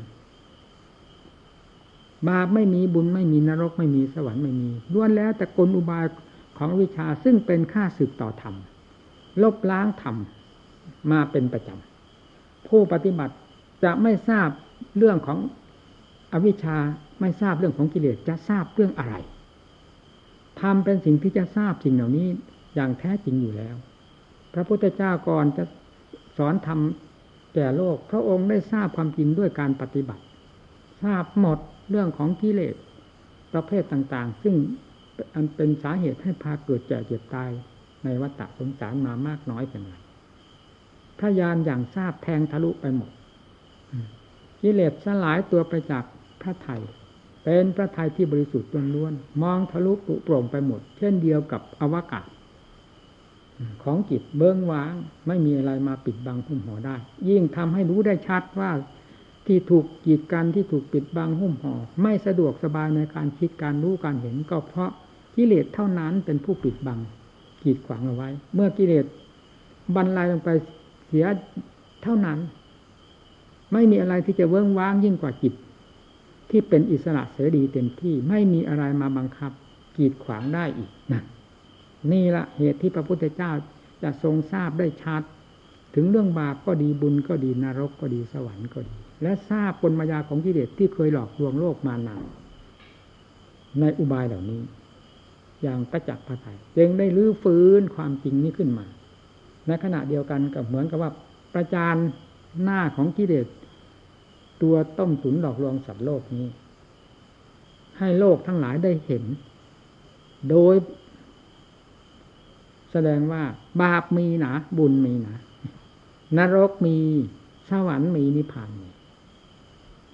บาปไม่มีบุญไม่มีนรกไม่มีสวรรค์ไม่มีล้วนแล้วแต่กลอุบายของวิชาซึ่งเป็นค่าสืบต่อธรรม ลบล้างธรรมมาเป็นประจำผู้ปฏิบัติจะไม่ทราบเรื่องของอวิชชาไม่ทราบเรื่องของกิเลสจะทราบเรื่องอะไรธรรมเป็นสิ่งที่จะทราบสิ่งเหล่านี้อย่างแท้จริงอยู่แล้ว พระพุทธเจ้าก่อนจะสอนธรรมแก่โลก พระองค์ได้ทราบความจริงด้วยการปฏิบัติ ทราบหมดเรื่องของกิเลสประเภทต่าง ๆ ซึ่งอันเป็นสาเหตุให้พาเกิดแก่เจ็บตาย ในวัฏสงสารมามากน้อยเพียงไรพระยานอย่างทราบแทงทะลุไปหมดกิเลสสลายตัวไปจากพระไทยเป็นพระไทยที่บริสุทธิ์ล้วนๆมองทะลุปุโปร่งไปหมด เช่นเดียวกับอวกาศ ของจิตเบื้องว้างไม่มีอะไรมาปิดบังหุ้มห่อได้ ยิ่งทำให้รู้ได้ชัดว่าที่ถูกกีดกันที่ถูกปิดบังหุ้มห่อไม่สะดวกสบายในการคิดการรู้การเห็นก็เพราะกิเลสเท่านั้นเป็นผู้ปิดบัง กีดขวางเอาไว้ เมื่อกิเลสบรรลัยลงไปเสียเท่านั้น ไม่มีอะไรที่จะเวิ้งว้างยิ่งกว่าจิต ที่เป็นอิสระเสรีเต็มที่ไม่มีอะไรมาบังคับ กีดขวางได้อีกนะนี่ละเหตุที่พระพุทธเจ้าจะทรงทราบได้ชัด ถึงเรื่องบาปก็ดีบุญก็ดีนรกก็ดีสวรรค์ก็ดี และทราบกลมายาของกิเลสที่เคยหลอกลวงโลกมานานในอุบายเหล่านี้ อย่างประจักษ์พระไทยจึงได้ลื้อฟื้นความจริงนี้ขึ้นมา ในขณะเดียวกันกับเหมือนกับว่าประจานหน้าของกิเลสตัวต้มตุนหลอกลวงสัตว์โลกนี้ ให้โลกทั้งหลายได้เห็น โดย แสดงว่า บาปมีนาบุญมีนานรกมีสวรรค์มีนิพพานมี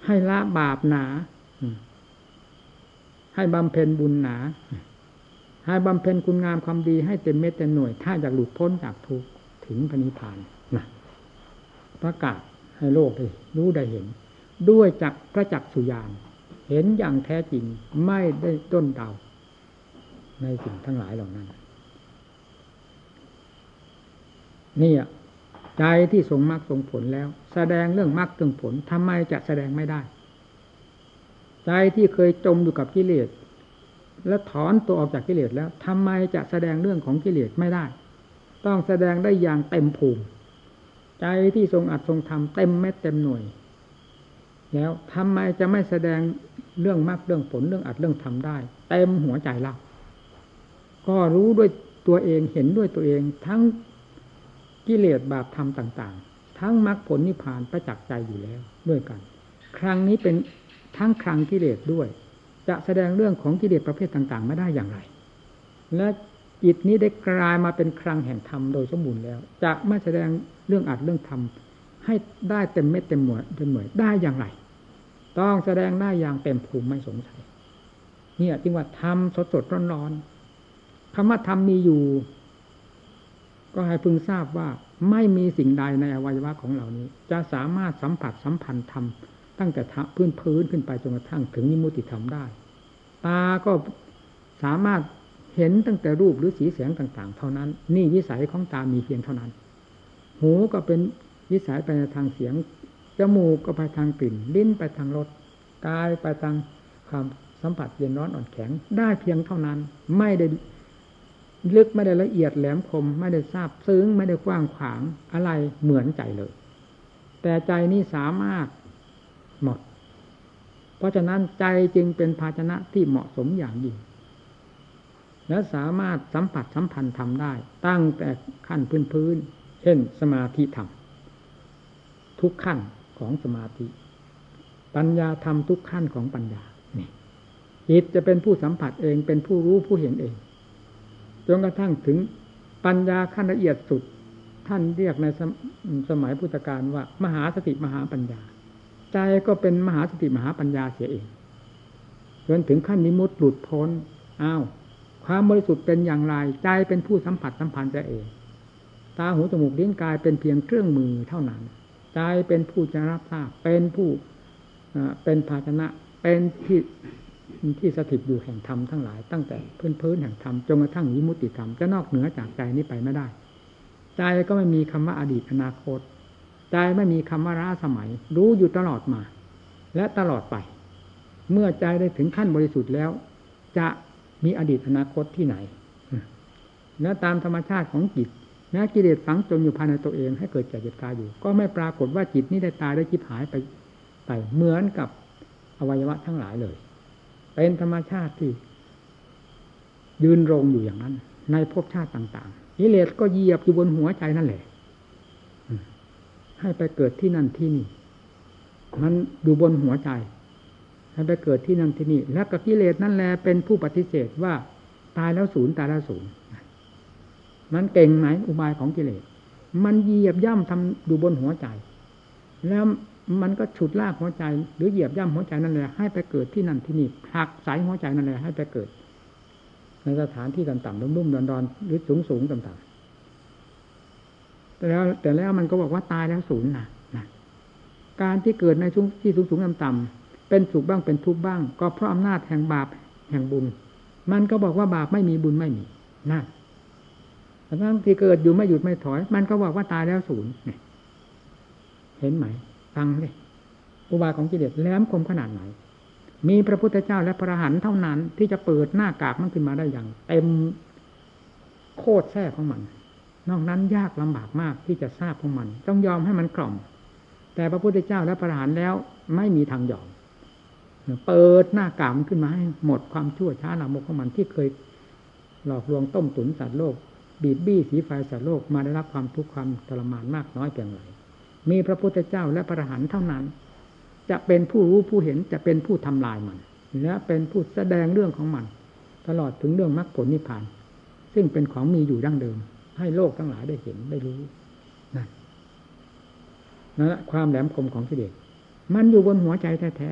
ให้ละบาปหนา ให้บำเพ็ญบุญหนา ให้บำเพ็ญคุณงามความดีให้เต็มเม็ดเต็มหน่วย ถ้าอยากหลุดพ้นจากทุกข์ถึงพระนิพพานนะประกาศให้โลกได้รู้ได้เห็น ด้วยจักพระจักสุญานเห็นอย่างแท้จริงไม่ได้ต้นเดาในสิ่งทั้งหลายเหล่านั้นนี่อะใจที่ทรงมรรคทรงผลแล้ว แสดงเรื่องมรรคเรื่องผลทำไมจะแสดงไม่ได้ ใจที่เคยจมอยู่กับกิเลส แล้วถอนตัวออกจากกิเลสแล้วทำไมจะแสดงเรื่องของกิเลสไม่ได้ ต้องแสดงได้อย่างเต็มภูมิ ใจที่ทรงอัดทรงทำเต็มเม็ดเต็มหน่วย แล้วทำไมจะไม่แสดงเรื่องมรรคเรื่องผลเรื่องอัดเรื่องทำได้ เต็มหัวใจเราก็รู้ด้วยตัวเองเห็นด้วยตัวเองทั้งกิเลสบาปธรรมต่าง ๆ ทั้งมรรคผลนิพพานประจักษ์ใจอยู่แล้วด้วยกัน ครั้งนี้เป็นทั้งครั้งกิเลสด้วย จะแสดงเรื่องของกิเลสประเภทต่างๆ ไม่ได้อย่างไร และจิตนี้ได้กลายมาเป็นครั้งแห่งธรรมโดยสมบูรณ์แล้ว จะไม่แสดงเรื่องอัดเรื่องธรรมให้ได้เต็มเม็ดเต็มหน่วยเต็มหน่วยได้อย่างไร ต้องแสดงได้อย่างเต็มภูมิไม่สงสัย เนี่ยจึงว่าธรรมสดสดร้อนๆคำว่าธรรมมีอยู่ ก็ให้พึงทราบว่าไม่มีสิ่งใดในอวัยวะของเหล่านี้ จะสามารถสัมผัสสัมพันธ์ธรรม ตั้งแต่พื้นพื้นขึ้นไปจนกระทั่งถึงนิมุติธรรมได้ ตาก็สามารถเห็นตั้งแต่รูปหรือสีแสงต่าง ๆ เท่านั้น นี่วิสัยของตามีเพียงเท่านั้น หูก็เป็นวิสัยไปในทางเสียงจมูกก็ไปทางกลิ่น ลิ้นไปทางรสกายไปทางความสัมผัสเย็นร้อนอ่อนแข็งได้เพียงเท่านั้น ไม่ได้ลึกไม่ได้ละเอียดแหลมคม ไม่ได้ทราบซึ้งไม่ได้กว้างขวางอะไรเหมือนใจเลย แต่ใจนี้สามารถ หมด เพราะฉะนั้นใจจึงเป็นภาชนะที่เหมาะสมอย่างยิ่ง และสามารถสัมผัสสัมพันธ์ทำได้ ตั้งแต่ขั้นพื้นพื้นเช่น สมาธิธรรม ทุกขั้นของสมาธิ ปัญญาธรรมทุกขั้นของปัญญานี่จิตจะเป็นผู้สัมผัสเองเป็นผู้รู้ผู้เห็นเองจนกระทั่งถึงปัญญาขั้นละเอียดสุด ท่านเรียกในสสมัยพุทธกาลว่า มหาสติมหาปัญญา ใจก็เป็นมหาสติมหาปัญญาเสียเองจนถึงขั้นนิมุตหลุดพ้นอ้าวความบริสุทธิ์เป็นอย่างไร ใจเป็นผู้สัมผัสสัมพันธ์จเอง ตาหูจมูกลิ้นกายเป็นเพียงเครื่องมือเท่านั้น ใจเป็นผู้จะรับทราบ เป็นผู้เป็นภาชนะ เป็นที่ที่สถิตอยู่แห่งธรรมทั้งหลาย ตั้งแต่พื้นพื้นแห่งธรรมจนกระทั่งวิมุติธรรมจะนอกเหนือจากใจนี้ไปไม่ได้ ใจก็ไม่มีคำว่าอดีตอนาคต ใจไม่มีคำว่าร้าสมัย รู้อยู่ตลอดมา และตลอดไป เมื่อใจได้ถึงขั้นบริสุทธิ์แล้ว จะมีอดีตอนาคตที่ไหน และตามธรรมชาติของจิตแม้กิเลสฝังจมอยู่ภายในตัวเอง ให้เกิดแก่เจ็บตายอยู่ ก็ไม่ปรากฏว่าจิตนี้ได้ตายได้คิดหายไปไปเหมือนกับอวัยวะทั้งหลายเลย เป็นธรรมชาติที่ ยืนรงอยู่อย่างนั้น ในภพชาติต่างๆกิเลสก็เหยียบอยู่บนหัวใจนั่นแหละ ให้ไปเกิดที่นั่นที่นี่มันอยู่บนหัวใจ ให้ไปเกิดที่นั่นที่นี่ แล้วก็กิเลสนั่นแหละเป็นผู้ปฏิเสธว่าตายแล้วศูนย์ตายแล้วศูนย์มันเก่งไหมอุบายของกิเลส มันเหยียบย่ำทำดูบนหัวใจ แล้วมันก็ฉุดลากหัวใจ หรือเหยียบย่ำหัวใจนั่นแหละให้ไปเกิดที่นั่นที่นี่ผลักสายหัวใจนั่นแหละให้ไปเกิด ในสถานที่ต่ำๆรุ่มๆดอนๆหรือสูงๆต่ำๆ แต่แล้วแต่แล้วมันก็บอกว่าตายแล้วศูนย์นะนะการที่เกิดในช่วงที่สูงๆต่ำๆเป็นสุขบ้างเป็นทุกข์บ้าง ก็เพราะอำนาจแห่งบาปแห่งบุญ มันก็บอกว่าบาปไม่มีบุญไม่มีนั่นทั้งที่เกิดอยู่ไม่หยุดไม่ถอย มันก็บอกว่าตายแล้วศูนย์เห็นไหมฟังเลยอุบายของกิเลสแหลมคมขนาดไหน มีพระพุทธเจ้าและพระหันเท่านั้น ที่จะเปิดหน้ากากมันขึ้นมาได้อย่างเต็มโคตรแท้ของมัน นอกนั้นยากลำบากมากที่จะทราบของมัน ต้องยอมให้มันกล่อม แต่พระพุทธเจ้าและพระหันแล้วไม่มีทางยอม เปิดหน้ากากมันขึ้นมาให้หมดความชั่วช้าหนามกของมันที่เคยหลอกลวงต้มตุ๋นสัตว์โลก บีบบี้สีไฟสัตว์โลกมาได้รับความทุกข์ความทรมานมากน้อยเพียงไรมีพระพุทธเจ้าและพระอรหันต์เท่านั้น จะเป็นผู้รู้ผู้เห็นจะเป็นผู้ทำลายมันและเป็นผู้แสดงเรื่องของมัน ตลอดถึงเรื่องมรรคผลนิพพาน ซึ่งเป็นของมีอยู่ดั้งเดิม ให้โลกทั้งหลายได้เห็นได้รู้นั่นนั่นแหละความแหลมคมของกิเลสมันอยู่บนหัวใจแท้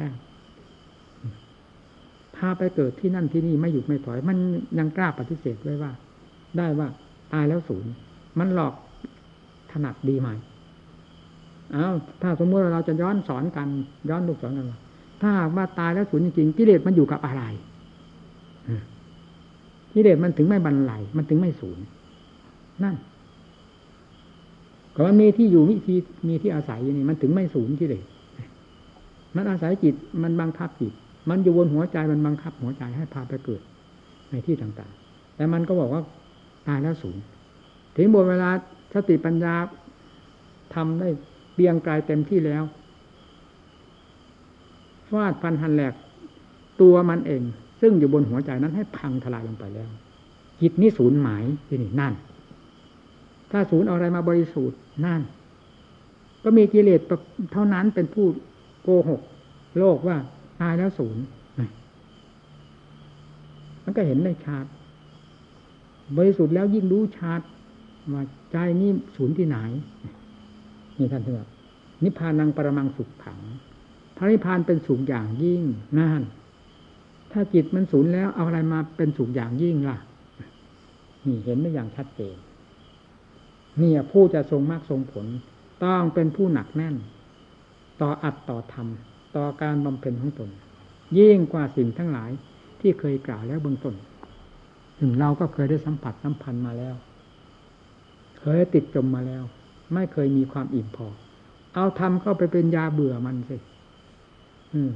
ๆพาไปเกิดที่นั่นที่นี่ไม่หยุดไม่ถอย มันยังกล้าปฏิเสธไว้ว่า ได้ว่าตายแล้วศูนย์มันหลอกถนัดดีไหมเอาถ้าสมมติเราจะย้อนสอนกัน ย้อนลูกสอนกันถ้าหากว่าตายแล้วสูญจริงๆกิเลสมันอยู่กับอะไรกิเลสมันถึงไม่บรรลัยมันถึงไม่สูญ นั่นก็มันมีที่อยู่มีที่มีที่อาศัยอย่างนี้มันถึงไม่สูญกิเลสมันอาศัยจิตมันบังคับจิต มันอยู่บนหัวใจมันบังคับหัวใจให้พาไปเกิดในที่ต่างๆ แต่มันก็บอกว่าตายแล้วสูญถึงบนเวลาสติปัญญาทำได้เบียงกายเต็มที่แล้วฟาดพันหันแหลกตัวมันเอง ซึ่งอยู่บนหัวใจนั้นให้พังทลายลงไปแล้วจิตนี้ศูนหมายที่นี่นั่น ถ้าศูนย์อะไรมาบริสุทธิ์นั่น ก็มีกิเลสเท่านั้นเป็นผู้โกหก โลกว่าตายแล้วศูนย์มันก็เห็นได้ชัดบริสุทธิ์แล้วยิ่งรู้ชัดว่าใจนี้ศูนย์ที่ไหน นี่ท่านเถอะนิพพานังปรมังสุขขัง พระนิพพานเป็นสุขอย่างยิ่งนั่นถ้าจิตมันสูญแล้วเอาอะไรมาเป็นสุขอย่างยิ่งล่ะ นี่เห็นได้อย่างชัดเจน นี่ผู้จะทรงมากทรงผล ต้องเป็นผู้หนักแน่น ต่ออัดต่อธรรม ต่อการบำเพ็ญของตน ยิ่งกว่าสิ่งทั้งหลายที่เคยกล่าวแล้วเบื้องต้นถึงเราก็เคยได้สัมผัสสัมพันธ์มาแล้ว เคยติดจมมาแล้ว ไม่เคยมีความอิ่มพอ เอาทำเข้าไปเป็นยาเบื่อมันสิอืม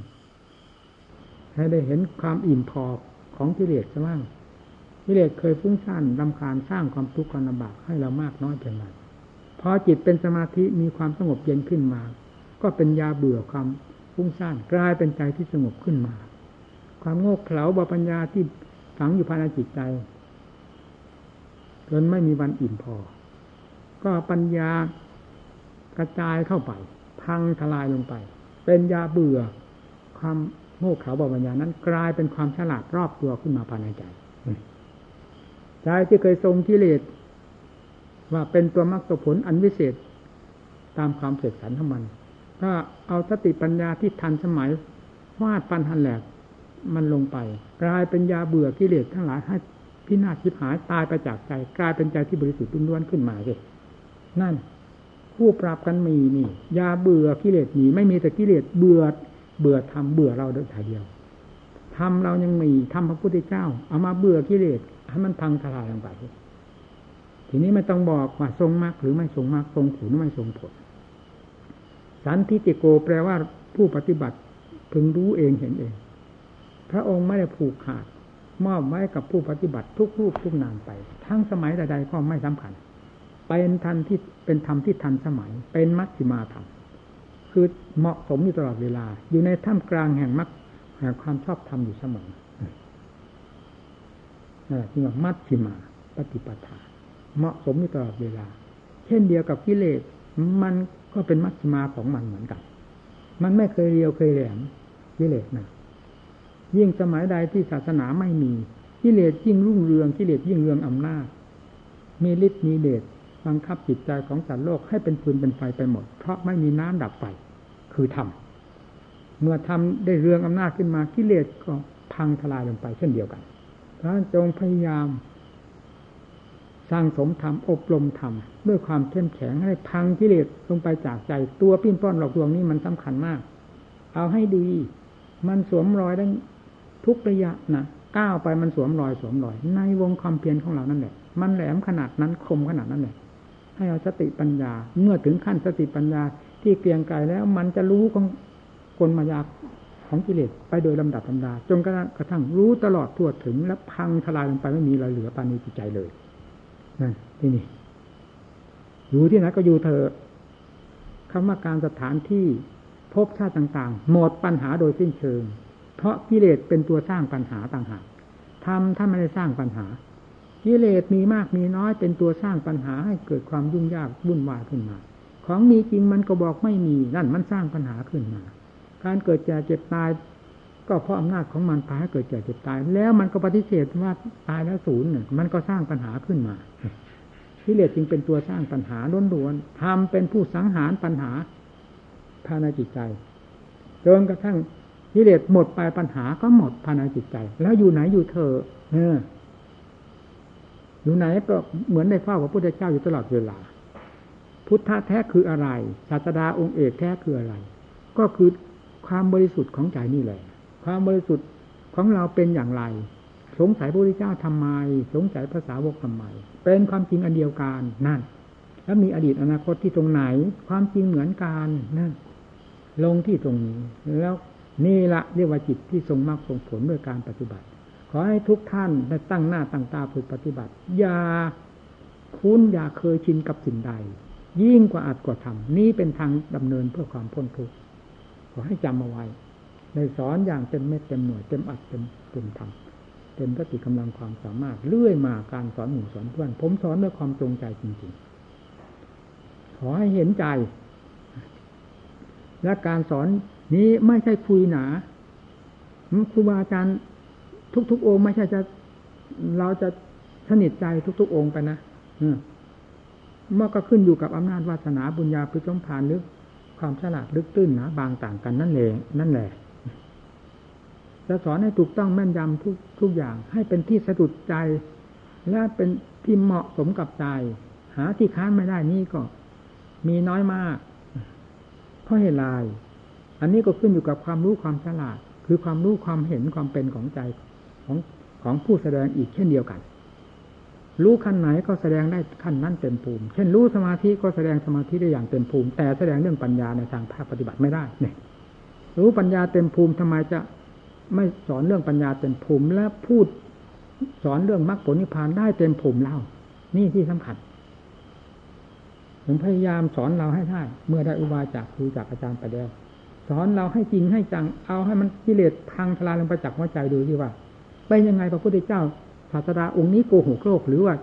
ให้ได้เห็นความอิ่มพอของกิเลสซะบ้าง กิเลสเคยฟุ้งซ่านรำคาญสร้างความทุกข์ความลำบากให้เรามากน้อยเพียงไรพอจิตเป็นสมาธิมีความสงบเย็นขึ้นมา ก็เป็นยาเบื่อความฟุ้งซ่านกลายเป็นใจที่สงบขึ้นมา ความโง่เขลาบาปัญญาที่ฝังอยู่ภายในจิตใจจนไม่มีวันอิ่มพอ ก็ปัญญากระจายเข้าไป พังทลายลงไป เป็นยาเบื่อ ความโง่เขลาบาปัญญานั้น กลายเป็นความฉลาดรอบตัวขึ้นมาภายในใจ ใจที่เคยทรงกิเลสว่าเป็นตัวมรรคผลอันวิเศษตามความเสกสรรของมันก็เอาสติปัญญาที่ทันสมัยวาดปันหันแหลกมันลงไป กลายเป็นยาเบื่อกิเลสทั้งหลายให้พินาศชิบหายตายไปจากใจ กลายเป็นใจที่บริสุทธิ์ล้วนขึ้นมาเลยนั่นผู้ปราบกันมีนี่ยาเบื่อกิเลสมีไม่มีแต่กิเลสเบื่อเบื่อทำเบื่อเราโดยถ่ายเดียวทำเรายังมีทำพระพุทธเจ้า เอามาเบื่อกิเลส ให้มันพังทลายลงไปทีนี้ไม่ต้องบอกว่าทรงมากหรือไม่ทรงมากทรงผลหรือไม่ทรงผล สันทิติโกแปลว่าผู้ปฏิบัติพึงรู้เองเห็นเอง พระองค์ไม่ได้ผูกขาด มอบไว้กับผู้ปฏิบัติทุกรูปทุกนามไป ทั้งสมัยใดๆก็ไม่สำคัญ เป็นทันที่เป็นธรรมที่ทันสมัย เป็นมัชฌิมาธรรมคือเหมาะสมอยู่ตลอดเวลา อยู่ในท่ามกลางแห่งมรรคแห่งความชอบธรรมอยู่เสมอ ที่ว่ามัชฌิมา ปฏิปทา เหมาะสมอยู่ตลอดเวลา เช่นเดียวกับกิเลสมันก็เป็นมัชฌิมาของมันเหมือนกัน มันไม่เคยเรียวเคยแหลมกิเลสนะยิ่งสมัยใดที่ศาสนาไม่มีกิเลสยิ่งรุ่งเรืองกิเลสยิ่งเรืองอำนาจ มีฤทธิ์มีเดชบังคับจิตใจของสัตว์โลกให้เป็นฟืนเป็นไฟไปหมด เพราะไม่มีน้ำดับไฟคือธรรมเมื่อทำได้เรืองอำนาจขึ้นมากิเลสก็พังทลายลงไปเช่นเดียวกัน ระจงพยายาม สร้างสมธรรมอบรมธรรม ด้วยความเข้มแข็งให้พังกิเลสลงไปจากใจ ตัวปิ้นป้อนหลอกลวงนี้มันสำคัญมาก เอาให้ดี มันสวมรอยได้ทุกระยะนะก้าวไปมันสวมรอยสวมรอย ในวงความเพียรของเรานั่นแหละมันแหลมขนาดนั้นคมขนาดนั้นแหละให้เอาสติปัญญา เมื่อถึงขั้นสติปัญญาที่เกลียงไกลแล้วมันจะรู้ของกลมายา ของกิเลสไปโดยลำดับลำดาจนกระทั่งรู้ตลอดทั่วถึงและพังทลายลงไปไม่มีอะไรเหลือปานิจิตใจเลยนั่นที่นี่อยู่ที่ไหนก็อยู่เถอะคำว่าการสถานที่พบชาติต่างๆ หมดปัญหาโดยสิ้นเชิง เพราะกิเลสเป็นตัวสร้างปัญหาต่างหากทำถ้าไม่ได้สร้างปัญหา กิเลสมีมากมีน้อยเป็นตัวสร้างปัญหาให้เกิดความยุ่งยากวุ่นวายขึ้นมา ของมีจริงมันก็บอกไม่มีนั่นมันสร้างปัญหาขึ้นมา การเกิดแก่เจ็บตาย ก็เพราะอำนาจของมันพาให้เกิดแก่เจ็บตาย แล้วมันก็ปฏิเสธว่าตายแล้วศูนย์เนี่ยมันก็สร้างปัญหาขึ้นมากิเลสจึงเป็นตัวสร้างปัญหาล้วนๆทำเป็นผู้สังหารปัญหาภายในจิตใจจนกระทั่งกิเลสหมดไปปัญหาก็หมดภายในจิตใจ แล้วอยู่ไหนอยู่เธอ เออ อยู่ไหนก็เหมือนในเฝ้าพระพุทธเจ้าอยู่ตลอดเวลา พุทธะแท้คืออะไรศาสดาองค์เอกแท้คืออะไร ก็คือ ความบริสุทธิ์ของใจนี่แหละ ความบริสุทธิ์ของเราเป็นอย่างไร สงสัยพระพุทธเจ้าทำไม สงสัยภาษาวกทำไม เป็นความจริงอันเดียวกันนั่น แล้วมีอดีตอนาคตที่ตรงไหน ความจริงเหมือนกันนั่น ลงที่ตรงนี้ แล้วนี่ละเรียกว่าจิตที่ทรงมรรคทรงผลด้วยการปฏิบัติ ขอให้ทุกท่านได้ตั้งหน้าตั้งตาฝึกปฏิบัติ อย่าคุ้นอย่าเคยชินกับสิ่งใด ยิ่งกว่าอาจกว่าทำนี่เป็นทางดำเนินเพื่อความพ้นทุกข์ ขอให้จำเอาไว้ในสอนอย่างเต็มเม็ดเต็มหน่วยเต็มอัดเต็มเต็มทำเต็มสติกำลังความสามารถเลื่อยมาการสอนหมู่สอนเพื่อน ผมสอนด้วยความจงใจจริงๆ ขอให้เห็นใจ และการสอนนี้ไม่ใช่คุยหนาครูบาอาจารย์ทุกๆ องค์ไม่ใช่จะเราจะสนิทใจทุกๆ องค์ไปนะมันก็ขึ้นอยู่กับอำนาจวาสนาบุญญาพิสมผานลึก ความฉลาดลึกตื้นนะบางต่างกันนั่นเองนั่นแหละจะสอนให้ถูกต้องแม่นยำทุกทุกอย่าง ให้เป็นที่สะดุดใจ และเป็นที่เหมาะสมกับใจ หาที่ค้านไม่ได้นี่ก็ มีน้อยมากเพราะเหตุไรอันนี้ก็ขึ้นอยู่กับความรู้ความฉลาด คือความรู้ความเห็นความเป็นของใจของของผู้แสดงอีกเช่นเดียวกัน รู้ขั้นไหนก็แสดงได้ขั้นนั้นเต็มภูมิ เช่นรู้สมาธิก็แสดงสมาธิได้อย่างเต็มภูมิ แต่แสดงเรื่องปัญญาในทางภาคปฏิบัติไม่ได้เนี่ยรู้ปัญญาเต็มภูมิทำไมจะไม่สอนเรื่องปัญญาเต็มภูมิ และพูดสอนเรื่องมรรคผลนิพพานได้เต็มภูมิเล่า นี่ที่สำคัญผมพยายามสอนเราให้ได้ เมื่อได้อุบายจากครูจากอาจารย์ไปแล้วสอนเราให้จริงให้จัง เอาให้มันกิเลสพังทลายลงไปจากหัวใจดูที่ว่า ไปยังไงพระพุทธเจ้า ศาสดาองค์นี้โกหกโลกหรือว่า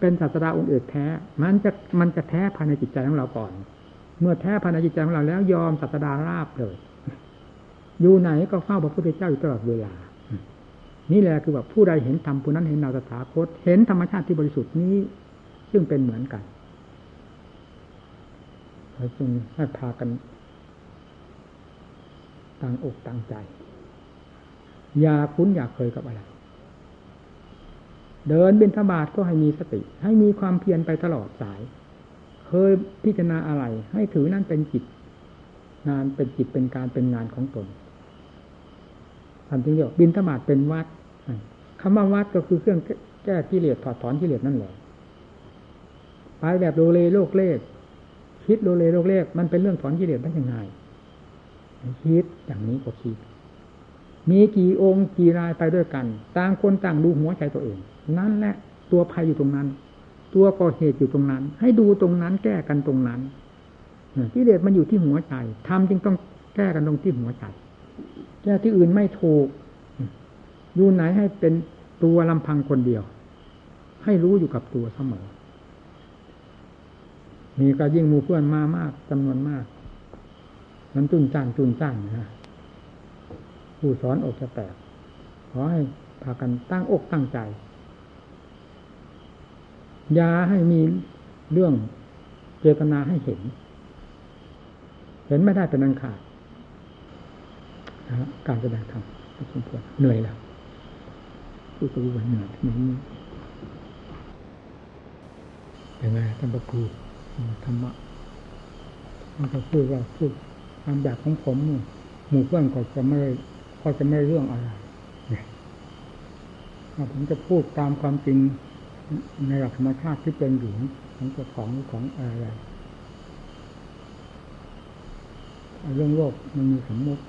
เป็นศาสดาองค์เอกแท้ มันจะมันจะแท้ภายในจิตใจของเราก่อน เมื่อแท้ภายในจิตใจของเราแล้วยอมศาสดาราบเลย อยู่ไหนก็เฝ้าพระพุทธเจ้าอยู่ตลอดเวลา นี่แหละคือแบบผู้ใดเห็นธรรมผู้นั้นเห็นเราตถาคต เห็นธรรมชาติที่บริสุทธิ์นี้ ซึ่งเป็นเหมือนกันเราจึงให้พากันต่างอกต่างใจ อย่าคุ้นอย่าเคยกับอะไร เดินบินธบาตก็ให้มีสติ ให้มีความเพียรไปตลอดสาย เคยพิจารณาอะไร ให้ถือนั่นเป็นจิต งานเป็นจิตเป็นการเป็นงานของตนทำจริงเดียวบินธบาตเป็นวัดคำว่าวัดก็คือเครื่องแก้กิเลสถอดถอนกิเลสนั่นแหละไปแบบโลเลโลกเล่คิดโลเลโลกเล่มันเป็นเรื่องถอนกิเลสได้ยังไงคิดอย่างนี้ก็คิด มีกี่องค์กี่รายไปด้วยกัน ต่างคนต่างดูหัวใจตัวเอง นั่นแหละตัวภัยอยู่ตรงนั้น ตัวก่อเหตุอยู่ตรงนั้น ให้ดูตรงนั้นแก้กันตรงนั้นกิเลสมันอยู่ที่หัวใจทำจึงต้องแก้กันตรงที่หัวใจแก้ที่อื่นไม่ถูกอยู่ไหนให้เป็นตัวลำพังคนเดียว ให้รู้อยู่กับตัวเสมอมีก็ยิ่งมูเพื่อนมามากจำนวนมาก มันจุนจ้านจุนจ้านนะผู้สอนอกจะแตกขอให้พากันตั้งอกตั้งใจ ยาให้มีเรื่องเจตนาให้เห็น เห็นไม่ได้เป็นอันขาดนะการแสดงธรรมสมควรเหนื่อยแล้วพูดตัวเหนื่อยนี้ยังไงท่านพระครูธรรมะมันก็พูดว่าพูดความอยากของผมหมู่เพื่อนก็จะไม่ก็จะไม่เรื่องอะไรผมจะพูดตามความจริง ในหลักธรรมชาติที่เป็นอยู่ของของของอะไรเรื่องโลกมันมีสมมติ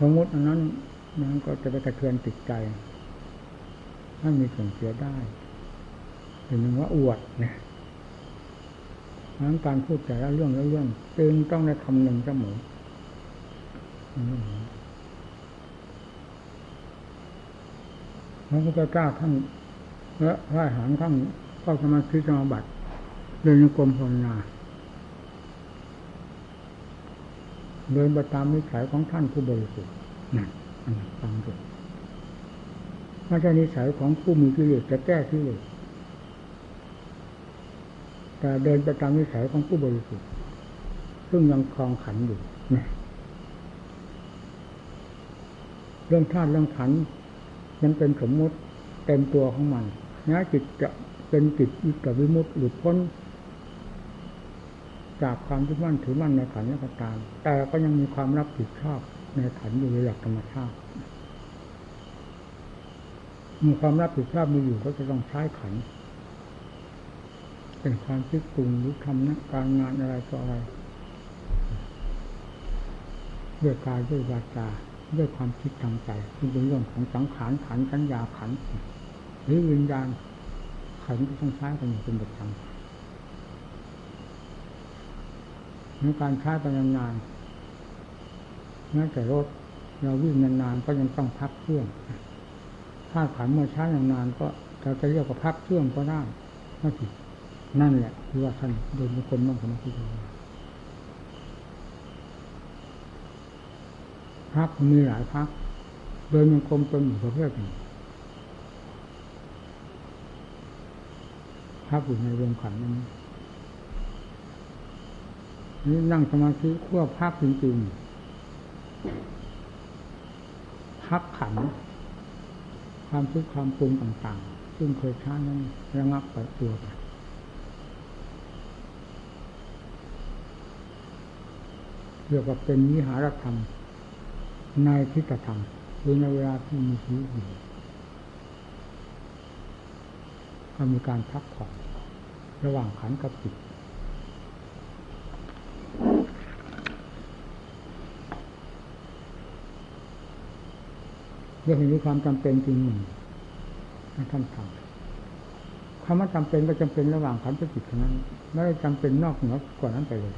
สมมติอันนั้นมันก็จะไปกระเทือนติดใจถ้ามีส่วนเสียได้เห็นว่าอวดเนี่ยทั้งการพูดแต่ละเรื่องละเรื่องจึงต้องได้คำหนึ่งเสมอพ ระพุทธเจ้าท่านและพระหางท่านเข้าสมาธิสมาบัติเดินกรมภาวนาเดินไปตามนิสัยของท่านผู้บริสุทธิ์นั่นฟังดูไม่ใช่นิสัยของผู้มีกิเลสจะแก้กิเลสแต่เดินไปตามนิสัยของผู้บริสุทธิ์ซึ่งยังคลองขันอยู่เรื่องธาตุเรื่องขัน นเป็นสมมุติเต็มตัวของมันนะจิตจะเป็นจิตอิกวิมุตติหลุดพ้น จากความยึดมั่นถือมั่นในขันและก็ตาม แต่ก็ยังมีความรับผิดชอบในขันอยู่ในหลักธรรมชาติมีความรับผิดชอบมีอยู่ก็จะต้องใช้ขัน เป็นความคิดปรุงหรือทำนะการงานอะไรต่ออะไรด้วยกายด้วยวาจา ด้วยความคิดทางใจซึ่งเป็นเรื่องของสังขารขันสัญญาขันหรือวิญญาณขันที่ต้องใช้กันอยู่เป็นประจำในการใช้ไปนานๆแม้แต่รถเราวิ่งนานๆก็ยังต้องพักเครื่องถ้าขันเมื่อใช้นานๆก็เราจะเรียกว่าพักเครื่องก็ได้ไม่ผิดนั่นแหละคือว่าท่านโดยมีคนนั่งสมาธิ พักมีหลายพักโดยมีคมเป็นอยู่ประเภทหนึ่งพักอยู่ในวงขันนี้นี่นั่งสมาธิเพื่อพักจริงๆพักขัน ความคิดความปรุงต่างๆ ซึ่งเคยช้านั้นระงับไปตัวไปเรียกว่าเป็นวิหารธรรม ในทิฏฐธรรมคือในเวลาที่มีชีวิตอยู่ก็มีการพักผ่อนระหว่างขันกับจิตเรื่องนี้ความจำเป็นจริงหนึ่งท่านทำคมว่าจำเป็นก็จำเป็นระหว่างขันกับจิตเท่านั้น ไม่ได้จำเป็นนอกเหนือกว่านั้นไปเลย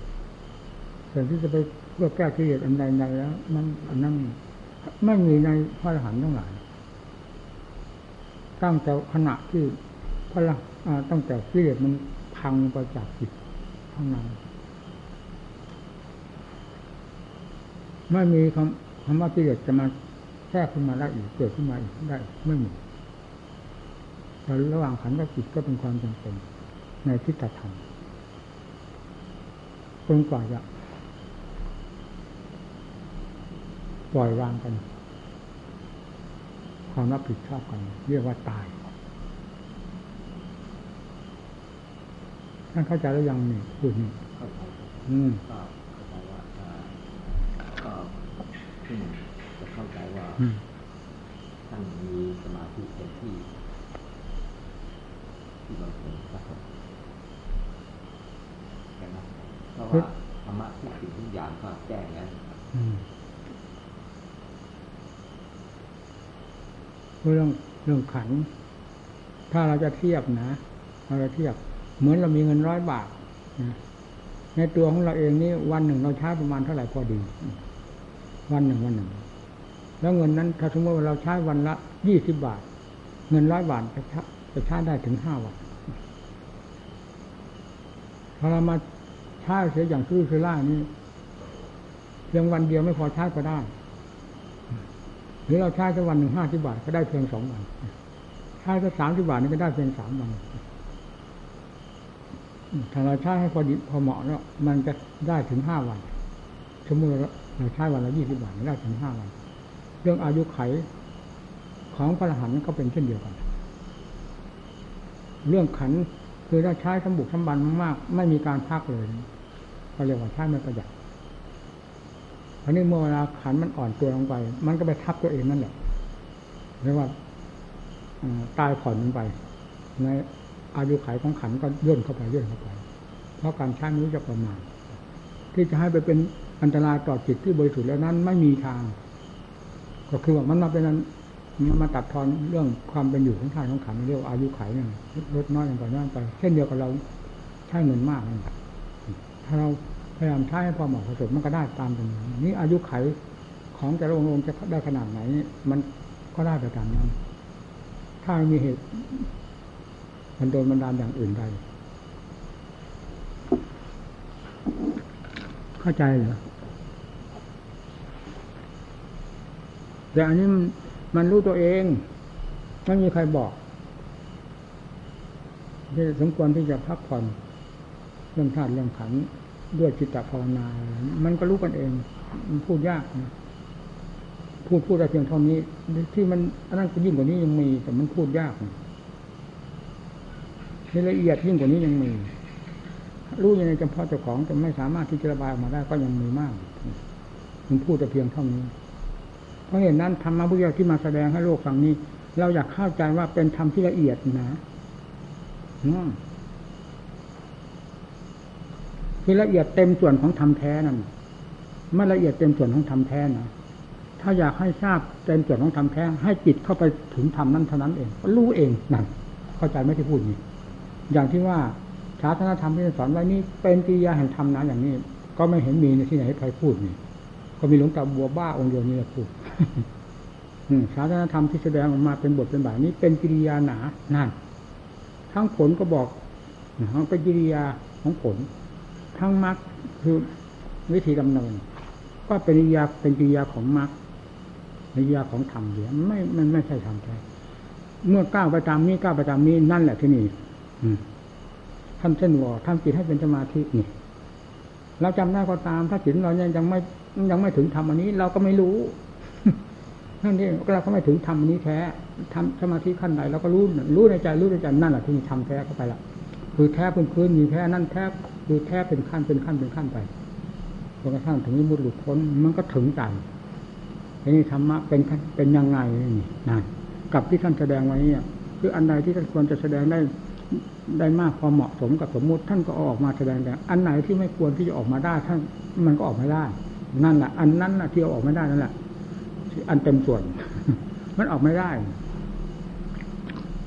ส่วนที่จะไปเพื่อแก้กิเลสอันใดใดแล้วมันอันนั้นไม่มีในพระอรหันต์ทั้งหลายตั้งแต่ขณะที่พระตั้งแต่กิเลสมันพังไปจากจิตข้างในไม่มีคำคำว่ากิเลสจะมาแทรกขึ้นมาได้อีกเกิดขึ้นมาอีกได้ไม่มีแต่ระหว่างขันกับจิตก็เป็นความจำเป็นในทิฏฐธรรมจนกว่าจะป ล่อยวางกัน ความรับผิดชอบกัน เรียกว่าตายท่านเข้าใจแล้วยังนี่พูดนี่เข้าใจครับอืมก็เข้าใจว่าอ่าก็เพิ่งจะเข้าใจว่าอืมท่านมีสมาธิเต็มที่ ที่บางคนครับผมใช่ไหมเพราะว่าธรรมะทุกสิ่งทุกอย่างก็แจ้งแล้ว อืมเรื่องเรื่องขัน ถ้าเราจะเทียบนะเราจะเทียบ เหมือนเรามีเงินร้อยบาทนะในตัวของเราเองนี่วันหนึ่งเราใช้ประมาณเท่าไหร่พอดี วันหนึ่งวันหนึ่ง แล้วเงินนั้นถ้าสมมติว่าเราใช้วันละยี่สิบบาท เงินร้อยบาทจะใช้จะใช้ได้ถึงห้าวันพอเรามาใช้เสียอย่างซื้อซื้อล่านี่เพียงวันเดียวไม่พอใช้ก็ได้ หรือเราใช้แค่วันหนึ่งห้าสิบบาทก็ได้เพียงสองวันใช้แค่สามสิบบาทนี่ก็ได้เพียงสามวันถ้าเราใช้ให้พอดีพอเหมาะแล้วมันจะได้ถึงห้าวันสมมติเราใช้วันละยี่สิบาทได้ถึงห้าวัน เรื่องอายุไขของพระอรหันต์ก็เป็นเช่นเดียวกัน เรื่องขันคือถ้าใช้สมบุกสมบันมากๆไม่มีการพักเลย ก็เรียกว่าใช้ไม่ประหยัด อันนี้เมื่อเวลาขันมันอ่อนตัวลงไป มันก็ไปทับตัวเองนั่นแหละเรียกว่าตายผ่อนลงไป ในอายุขัยของขันก็ย่นเข้าไปย่นเข้าไป เพราะการใช้ไม่รู้จะประมาณ ที่จะให้ไปเป็นอันตรายต่อจิตที่บริสุทธิ์แล้วนั้นไม่มีทาง ก็คือว่ามันมาเป็นมันมาตัดทอนเรื่องความเป็นอยู่ของทานของขันเรียกว่าอายุขัยเนี่ยลดน้อยลงไปน้อยไป เช่นเดียวกับเราใช้เงินมากนั่นถ้าเรา พยายามใช้ให้พอเหมาะสมมันก็ได้ตามเป็นนี้อายุไขของแต่ละองค์จะได้ขนาดไหน มันก็ได้ไปตามนั้นถ้ามีเหตุ มันโดนบันดาลอย่างอื่นใดเข้าใจเหรอแต่อันนี้มันรู้ตัวเองไม่มีใครบอกที่สมควรที่จะพักผ่อนเรื่องธาตุเรื่องขันธ์ ด้วยจิตตภาวนา มันก็รู้กันเอง มันพูดยากนะพูดพูดได้เพียงเท่านี้ ที่มันอันนั้นยิ่งกว่านี้ยังมีแต่มันพูดยากที่ละเอียดยิ่งกว่านี้ยังมีรู้ยังไงเฉพาะเจ้าของแต่ไม่สามารถที่จะระบายออกมาได้ก็ยังมีมากมันพูดแต่เพียงเท่านี้ เพราะเหตุนั้นธรรมะพุทธเจ้าที่มาแสดงให้โลกฟังนี้ เราอยากเข้าใจว่าเป็นธรรมที่ละเอียดนะ อืมคือละเอียดเต็มส่วนของธรรมแท้นั่นไม่ละเอียดเต็มส่วนของธรรมแท้นะถ้าอยากให้ทราบเต็มส่วนของธรรมแท้ ให้จิตเข้าไปถึงธรรมนั้นเท่านั้นเองรู้เองนั่นเข้าใจไม่ที่พูดนี้อย่างที่ว่าศาสนาธรรมที่สอนไว้นี่เป็นกิริยาแห่งธรรมนะอย่างนี้ ก็ไม่เห็นมีในที่ไหนใครพูดนี่ก็มีหลวงตาบัวบ้าองค์เดียวนี้แหละพูดศาสนาธรรมที่แสดงออกมาเป็นบทเป็นบาทนี้ เป็นกิริยาหนานั่นทั้งผลก็บอกทั้งเป็นกิริยาของผล ทั้งมรรคคือวิธีดำเนิน ก็เป็นกิยาเป็นกิยาของมรรคกิยาของธรรมเดียไม่มันไม่ใช่ธรรมแท้เมื่อก้าวไปตามนี้ก้าวไปตามนี้นั่นแหละที่นี่ทำเช่นว่าทำจิตให้เป็นสมาธินี่เราจำได้ก็ตาม ถ้าจิตเรายังยังไม่ยังไม่ถึงธรรมอันนี้ เราก็ไม่รู้นั่นเองเราก็ไม่ถึงธรรมอันนี้แท้ทำสมาธิขั้นไหนเราก็รู้รู้ในใจรู้ในใจนั่นแหละที่มีธรรมแท้เข้าไปละคือแท้เป็นพื้นมีแท้นั่นแท้ คือแท้เป็นขั้นเป็นขั้นเป็นขั้นไปจนกระทั่งถึงมุดหลุดพ้นมันก็ถึงใจทีนี้ธรรมะเป็นเป็นยังไงนี่นั่นกับที่ท่านแสดงไว้เนี่ยคืออันใดที่ท่านควรจะแสดงได้ได้มากพอเหมาะสมกับสมมุติท่านก็ออกมาแสดงแต่อันไหนที่ไม่ควรที่จะออกมาได้ท่านมันก็ออกไม่ได้ นั่นแหละอันนั้นนะที่ออกไม่ได้นั่นแหละอันเต็มส่วน มันออกไม่ได้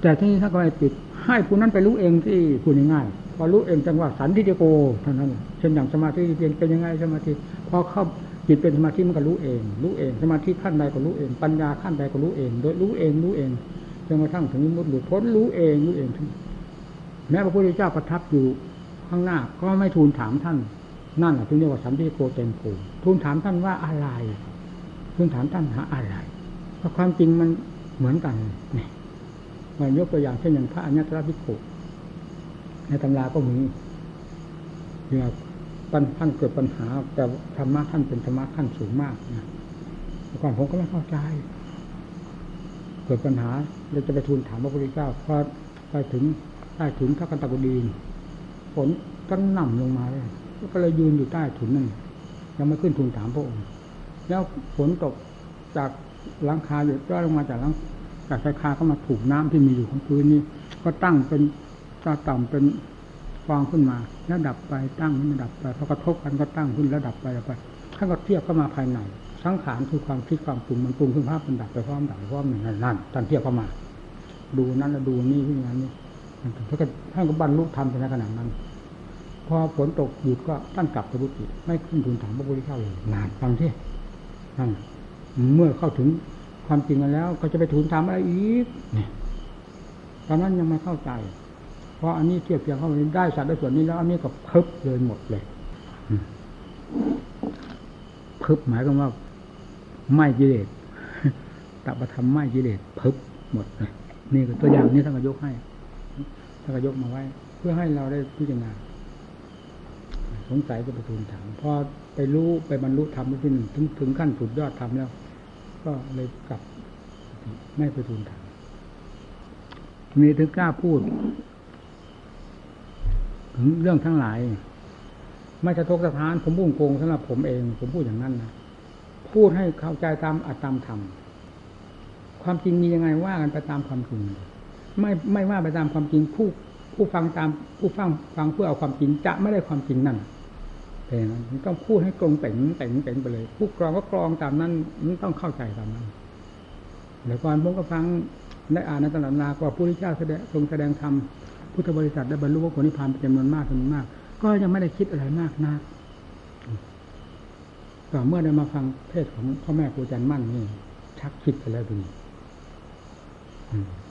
แต่ที่นี้ถ้าก็ไม่ปิด ให้ผู้นั้นไปรู้เองที่พูดง่าย พอรู้เองจังว่าสันทิฏฐิโกเท่านั้นเช่นอย่างสมาธิเป็นเป็นยังไงสมาธิพอเข้าจิตเป็นสมาธิมันก็รู้เอง รู้เอง สมาธิขั้นใดก็รู้เอง ปัญญาขั้นใดก็รู้เอง โดยรู้เองรู้เองจนกระทั่งถึงมุดหลุดพ้นรู้เองรู้เองแม้พระพุทธเจ้าประทับอยู่ข้างหน้าก็ไม่ทูลถามท่าน นั่นแหละที่เรียกว่าสันติโกเต็มภูมิทูลถามท่านว่าอะไรทูลถามท่านหาอะไรเพราะความจริงมันเหมือนกันนี่มายกตัวอย่างเช่นอย่างพระอญญตระภิกขุ ในตำราก็มีเนี่ยปัญท่านเกิดปัญหา แต่ธรรมะท่านเป็นธรรมะขั้นสูงมากนะก่อนผมก็ไม่เข้าใจ เกิดปัญหาเราจะไปทูลถามพระพุทธเจ้าพอไปถึงใต้ถุนพระกันตะกุดีฝนก็น่ำลงมาเลยก็เลยยืนอยู่ใต้ถุนนั่นยังไม่ขึ้นทูลถามพระองค์แล้วฝนตกจากหลังคาอยู่ก็ลงมาจากหลังจากชายคาก็มาถูกน้ำที่มีอยู่ของพื้นนี้ ก็ตั้งเป็น ตาต่ำเป็นฟองขึ้นมา แล้วดับไปตั้งมันดับไปพอกระทบกันก็ตั้งขึ้นแล้วดับไปดับไปท่านก็เทียบเข้ามาภายในสังขารคือความคิดความปรุงมันปรุงขึ้นภาพมันดับไปพร้อมดับพร้อมหนึ่งนั่นท่านเทียบเข้ามา ดูนั้นแล้วดูนี่ที่นั้นนี่ท่านก็ท่านก็บรรลุธรรมในขณะนั้น พอฝนตกหยุดก็ท่านกลับไปบุติไม่ขึ้นทูลถามพระพุทธเจ้าเลยนานฟังที่นั่นเมื่อเข้าถึงความจริงกันแล้ว ก็จะไปทูลถามอะไรอีกเนี่ยตอนนั้นยังไม่เข้าใจ เพราะอันนี้เทียบเทียงเข้าไปได้สัตว์ได้ส่วนนี้แล้ว อันนี้ก็เพิบเลยหมดเลยเพิบหมายความว่าไม่กิเลสตับธรรมไม่กิเลสเพิบหมดเลยนี่ก็ตัวอย่างนี้ท่านก็ยกให้ท่านก็ยกมาไว้ เพื่อให้เราได้พิจารณาสงสัยก็ไปทูลถามพอไปรู้ไปบรรลุธรรมที่หนึ่งถึงถึงขั้นสุดยอดธรรมแล้ว ก็เลยกลับไม่ไปทูลถามมีถึงกล้าพูด เรื่องทั้งหลาย ไม่จะทกสถาน ผมบุ้งโกงสำหรับผมเอง ผมพูดอย่างนั้นนะพูดให้เข้าใจตามอัตตามธรรมความจริงมียังไงว่ากันไปตามความจริง ไม่ไม่ว่าไปตามความจริงผู้ผู้ฟังตามผู้ฟังฟังเพื่อเอาความจริงจะไม่ได้ความจริงนั่นเป็นต้องพูดให้ตรงเป่งเป่งเป่งไปเลย ผู้กรองก็กรองตามนั้นมันต้องเข้าใจตามนั้นเดี๋ยวก่อนผมก็ฟังได้อ่านในตำรานาว่าพระพุทธเจ้าแสดงทรงแสดงธรรม พุทธบริษัทได้บรรลุว่าผลนิพพานเป็นจำนวนมากจำนวนมาก ก็ยังไม่ได้คิดอะไรมากนะก็เมื่อได้มาฟังเทศของพ่อแม่ครูอาจารย์มั่นนี่ชักคิดไปแล้วทีนี้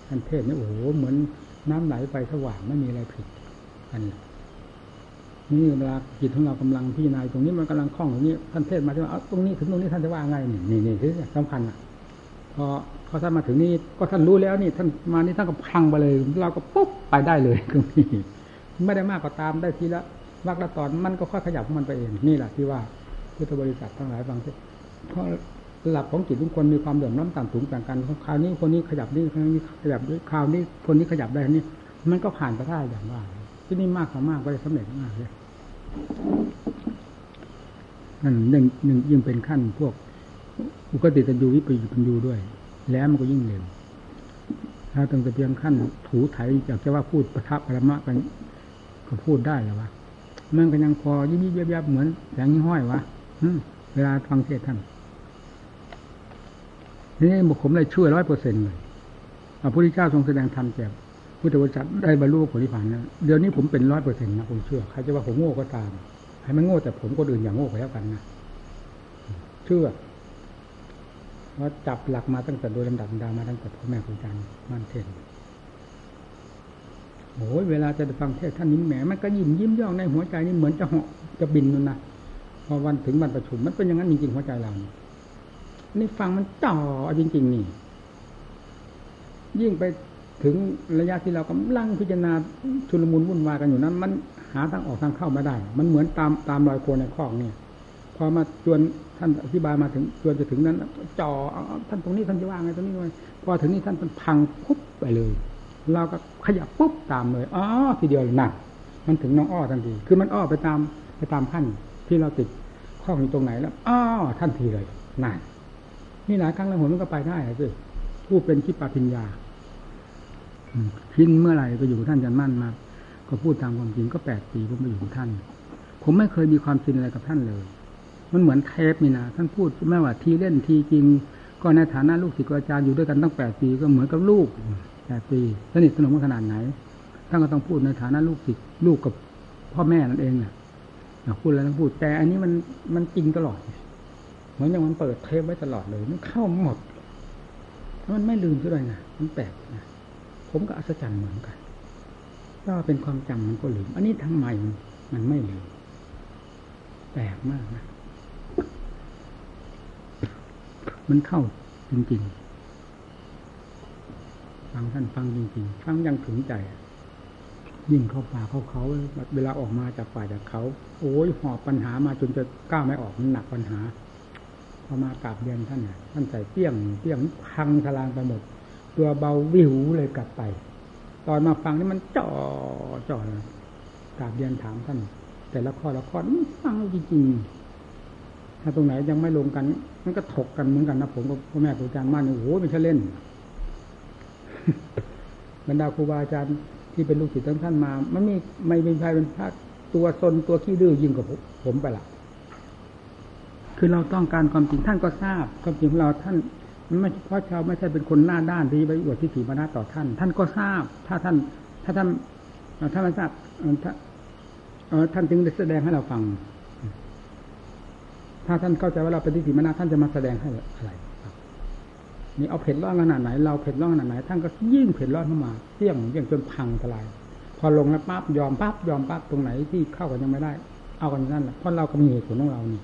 ท่านเทศนี่โอ้โหเหมือนน้ำไหลไปสว่างไม่มีอะไรผิดอันนี้นี่เวลาจิตของเรากำลังพิจารณาตรงนี้มันกำลังคล่องตรงนี้ท่านเทศมาที่ว่าเอาตรงนี้ถึงตรงนี้ท่านจะว่าไงนี่นี่นี่คือสำคัญอะพอ พอท่านมาถึงนี่ก็ท่านรู้แล้วนี่ท่านมานี่ท่านก็พังไปเลย เราก็ปุ๊บไปได้เลยตรงนี้ไม่ได้มากก็ตามได้ทีละวักละตอนมันก็ค่อยขยับมันไปเองนี่แหละที่ว่าพุทธบริษัททั้งหลายฟังเพราะหลักของจิตทุกคนมีความเดือดร้อนต่ำสูงต่างกันคราวนี้คนนี้ขยับนี่คราวนี้ขยับด้วยคราวนี้คนนี้ขยับได้นี่มันก็ผ่านไปได้อย่างว่า ที่นี่มากกว่ามากก็จะสำเร็จมากเลยนั่นหนึ่งหนึ่งยิ่งเป็นขั้นพวกอุกติตันยูวิปยุปันยูด้วย แล้วมันก็ยิ่งเร็วถ้าตั้งแต่เพียงขั้นถูไถอยากจะว่าพูดประทับปรมะกันก็พูดได้แล้ววะมันก็ยังพอยิบยิบยับเหมือนแสงห้อยวะเวลาฟังเทศท่านนี่บุคคลเลยช่วยร้อยเปอร์เซ็นต์เลยพระพุทธเจ้าทรงแสดงธรรมแก่พุทธวจนะได้บรรลุผลนิพพานนะเดี๋ยวนี้ผมเป็นร้อยเปอร์เซ็นต์นะผมเชื่อใครจะว่าผมโง่ก็ตามให้มันโง่แต่ผมก็อื่นอย่างโง่ไปแล้วกันนะเชื่อ ว่าจับหลักมาตั้งแต่โดยลำดับดามาตั้งแต่พ่อแม่ครูอาจารย์มั่นเทศโอ้ยเวลาจะฟังเทศท่านนี้แหมมันก็ยิ้มยิ้มย่องในหัวใจนี่เหมือนจะเหาะจะบินนั่นนะพอวันถึงวันประชุมมันเป็นอย่างนั้นจริงๆหัวใจเราเนี่ยนี่ฟังมันจ่อจริง ๆ นี่ ยิ่งไปถึงระยะที่เรากำลังพิจารณาชุลมุนวุ่นวายกันอยู่นั้น มันหาทางออกทางเข้าไม่ได้ มันเหมือนตามตามรอยโคนในคลองเนี่ย พอมาจวนท่านอธิบายมาถึงจวนจะถึงนั้นจ่อท่านตรงนี้ท่านจะว่าไงตรงนี้ไงพอถึงนี้ท่านเป็นพังปุ๊บไปเลย เราก็ขยับปุ๊บตามเลยอ๋อทีเดียวหนักมันถึงน้องอ้อทันทีคือมันอ้อไปตามไปตามขั้นที่เราติดข้ออยู่ตรงไหนแล้วอ้อท่านทีเลยนั่นนี่หลายครั้งแล้วผมมันก็ไปได้สิผู้เป็นคิปาปิญญาอืมคิดเมื่อไหร่ไปอยู่ท่านจันมั่นมาก็พูดตามความจริงก็แปดปีผมไปอยู่ท่าน ผมไม่เคยมีความจริงอะไรกับท่านเลย มันเหมือนเทปนี่นะท่านพูดไม่ว่าทีเล่นทีจริง ก็ในฐานะลูกศิษย์อาจารย์อยู่ด้วยกันตั้งแปดปีก็เหมือนกับลูกแปดปีสนิทสนมกันขนาดไหนท่านก็ต้องพูดในฐานะลูกศิษย์ลูกกับพ่อแม่นั่นเองเนี่ยพูดแล้วต้องพูด แต่อันนี้มันมันจริงตลอด เหมือนอย่างมันเปิดเทปไว้ตลอดเลย มันเข้าหมดมันไม่ลืมด้วยนะมันแปลกนะผมก็อัศจรรย์เหมือนกันถ้าเป็นความจำมันก็ลืม อันนี้ทำไมมันไม่ลืมแปลกมากนะ มันเข้าจริงๆ ฟังท่านฟังจริงๆ ฟังยังถึงใจ ยิ่งเข้าป่าเข้าเขา เวลาออกมาจากฝ่ายจากเขา โอ้ยหอบปัญหามาจนจะก้าวไม่ออกมันหนักปัญหาพอมากราบเรียนท่านเนี่ยท่านใส่เปี้ยงเปี้ยงพังทลางไปหมด ตัวเบาวิวเลยกลับไป ตอนมาฟังนี่มันจ่อจ่อกราบเรียนถามท่าน แต่ละข้อละข้อฟังจริงๆาตรงไหนยังไม่ลงกัน มันก็ถกกันเหมือนกันนะผมกับพ่อแม่ครูอาจารย์มั่นโอ้โหไม่ใช่เล่นบรรดาครูบาอาจารย์ที่เป็นลูกศิษย์ทั้งท่านมา มันมีไม่เป็นใครเป็นพระตัวซนตัวขี้ดื้อยิ่งกว่าผมไปละคือเราต้องการความจริงท่านก็ทราบความจริงของเราท่านไม่เพราะชาวไม่ใช่เป็นคนหน้าด้านที่ไปอวดที่ถีมานาต่อท่าน ท่านก็ทราบ ถ้าท่าน ถ้าท่านถ้าไม่ทราบถ้าท่านจึงได้แสดงให้เราฟัง ถ้าท่านเข้าใจว่าเราเป็นทิฏฐิมานะท่านจะมาแสดงให้อะไรนี่เอาเผ็ดร้อนขนาดไหนเราเผ็ดร้อนขนาดไหนท่านก็ยิ่งเผ็ดร้อนเข้ามาเที่ยงเที่ยงจนพังทลาย พอลงแล้วปั๊บยอมปั๊บยอมปั๊บตรงไหนที่เข้ากันยังไม่ได้ เอากันนั่นแหละเพราะเราก็มีเหตุผลของเรานี่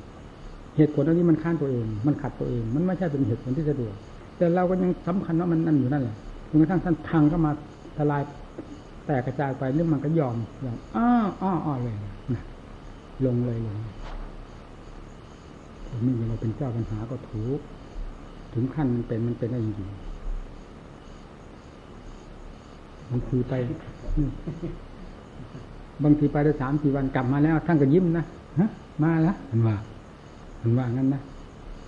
เหตุผลอันนี้มันค้านตัวเอง มันขัดตัวเอง มันไม่ใช่เป็นเหตุผลที่สะดวกแต่เราก็ยังสำคัญว่ามันนั่นอยู่นั่นแหละจนกระทั่งท่านพังเข้ามาทลายแตกกระจายไปเรื่องมันก็ยอมยอมอ้ออ้ออ้อเลยนะลงเลยลง ผมนี่เราเป็นเจ้าปัญหาก็ถูก ถึงขั้นมันเป็นมันเป็นได้จริงบางทีไป บางทีไปได้สามสี่วันกลับมาแล้วท่านก็ยิ้มนะฮะมาแล้วมันว่ามันว่างั้นนะ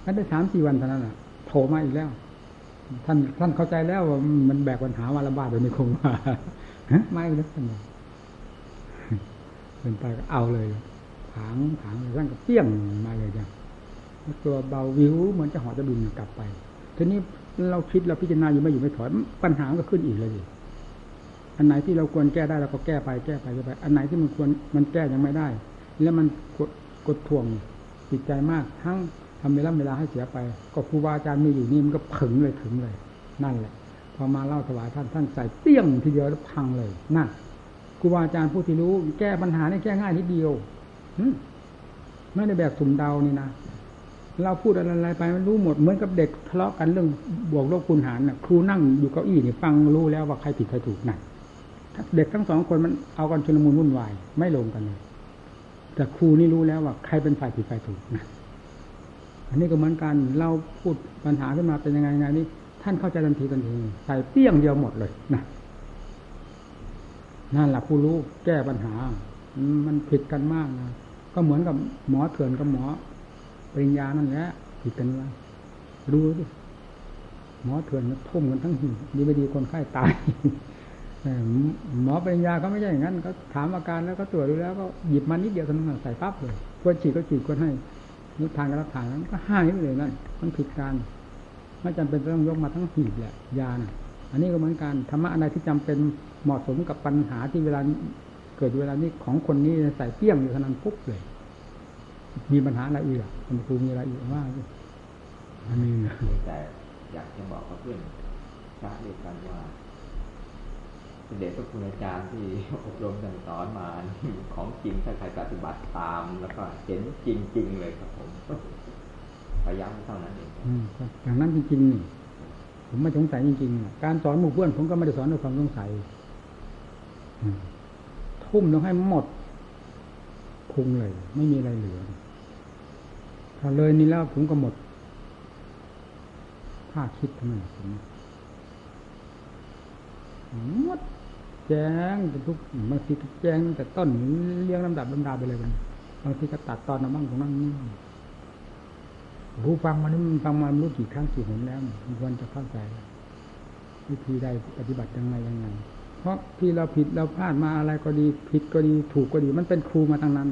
ท่านได้สามสี่วันเท่านั้นอะโผล่มาอีกแล้ว ท่านท่านเข้าใจแล้วว่ามันแบกปัญหาวันละบาทเดี๋ยวนี้คงมาฮะไม่แล้วท่านบอกเป็นไปก็เอาเลยถางถางท่านก็เปี้ยงมาเลยจ้ะ ตัวเบาวิวเหมือนจะหอจะบินกลับไปทีนี้เราคิดเราพิจารณาอยู่ไม่อยู่ไม่ถอยปัญหาก็ขึ้นอีกเลยอันไหนที่เราควรแก้ได้เราก็แก้ไปแก้ไปไป อันไหนที่มันควรมันแก้ยังไม่ได้ แล้วมันกดกดทวงจิตใจมาก ทั้งทำเวลาเวลาให้เสียไป ก็ครูบาอาจารย์มีอยู่นี่มันก็ผึ่งเลยถึงเลย นั่นแหละ พอมาเล่าถวายท่านท่านใส่เปี้ยงทีเดียวแล้วพังเลยนั่นครูบาอาจารย์ผู้ที่รู้ แก้ปัญหานี่แก้ง่ายนิดเดียวไม่ได้แบบสุ่มเดานี่นะ เราพูดอะไรไปมันรู้หมดเหมือนกับเด็กทะเลาะกันเรื่องบวกลบคูณหารน่ะครูนั่งอยู่เก้าอี้นี่ฟังรู้แล้วว่าใครผิดใครถูกนั่นเด็กทั้งสองคนมันเอากันชุลมุนวุ่นวายไม่ลงกันเลยแต่ครูนี่รู้แล้วว่าใครเป็นฝ่ายผิดฝ่ายถูกนะอันนี้ก็เหมือนกันเราพูดปัญหาขึ้นมาเป็นยังไงไงนี่ท่านเข้าใจทันทีทันทีใส่เปี้ยงเดียวหมดเลยนะนั่นแหละผู้รู้แก้ปัญหา มันผิดกันมากนะก็เหมือนกับหมอเถื่อนกับหมอ ริญญานั่นแหละผิดกันว่ารู้ดิหมอเถื่อนทุ่มกันทั้งหินดีไม่ดีคนไข้ตายหมอปริญญาเขาไม่ใช่อย่างนั้นเขาถามอาการแล้วก็ตรวจดูแล้วก็หยิบมานิดเดียวเท่านั้นใส่ปั๊บเลยควรฉีดก็ฉีดควรให้นุทานก็รับทานนั้นก็ให้ไปเลยนั่นมันผิดการไม่จำเป็นต้องยกมาทั้งหีบแหละยาน่ะ อันนี้ก็เหมือนกันธรรมะอะไรที่จำเป็นเหมาะสมกับปัญหาที่เวลาเกิดเวลานี้ของคนนี้ใส่เปี้ยงอยู่เท่านั้นปุ๊บเลย มีปัญหาอะไรอีกอะคุณครูมีอะไรอีกว่าอันนี้นะแต่อยากจะบอกกับเพื่อนพระด้วยกันว่าเด็จพระคุณอาจารย์ที่อบรมสั่งสอนมาของจริงถ้าใครปฏิบัติตามแล้วก็เห็นจริง ๆ เลยครับผมพยายามเท่านั้นเองอย่างนั้นจริงๆนี่ผมไม่สงสัยจริงๆการสอนหมู่เพื่อนผมก็ไม่ได้สอนด้วยความสงสัยทุ่มลงให้หมดพุงเลย ไม่มีอะไรเหลือ ถ้าเลยนี่แล้วผมก็หมดถ้าคิดทำไมผมหมดแจ้งเป็นทุกบางทีก็แจ้งแต่ต้นเรียงลำดับลำดาไปเลยบางทีก็ตัดตอนนะบ้างตรงนั้นนี่ผู้ฟังมันนี่มันฟังมาไม่รู้กี่ครั้งกี่หนแล้วมันควรจะเข้าใจวิธีใดปฏิบัติยังไงยังไง เพราะที่เราผิดเราพลาดมาอะไรก็ดี ผิดก็ดี ถูกก็ดี มันเป็นครูมาทั้งนั้น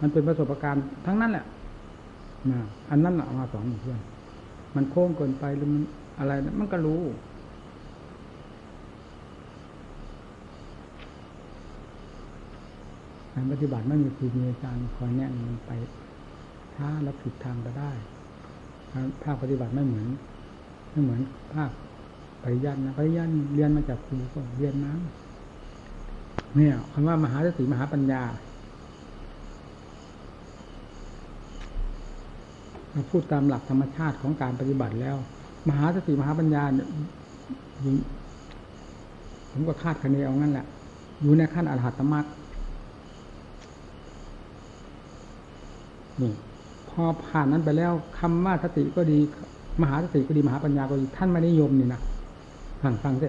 มันเป็นประสบการณ์ทั้งนั้นแหละ นะอันนั้นแหละเอามาสอนเพื่อนมันโค้งเกินไปหรือมันอะไรนะมันก็รู้ การปฏิบัติไม่มีครูมีอาจารย์คอยแนะนำไปช้าแล้วผิดทางก็ได้ภาคปฏิบัติไม่เหมือนไม่เหมือนภาคปริยัตินะปริยัติเรียนมาจากครูก็เรียนมาเนี่ยคำว่ามหาสติมหาปัญญา พูดตามหลักธรรมชาติของการปฏิบัติแล้ว มหาสติมหาปัญญาเนี่ยผมก็คาดคะเนเอางั้นแหละ อยู่ในขั้นอรหัตมรรคนี่พอผ่านนั้นไปแล้วคำว่าสติก็ดี มหาสติก็ดีมหาปัญญาก็ดีท่านไม่นิยมนี่นะฟังฟังสิ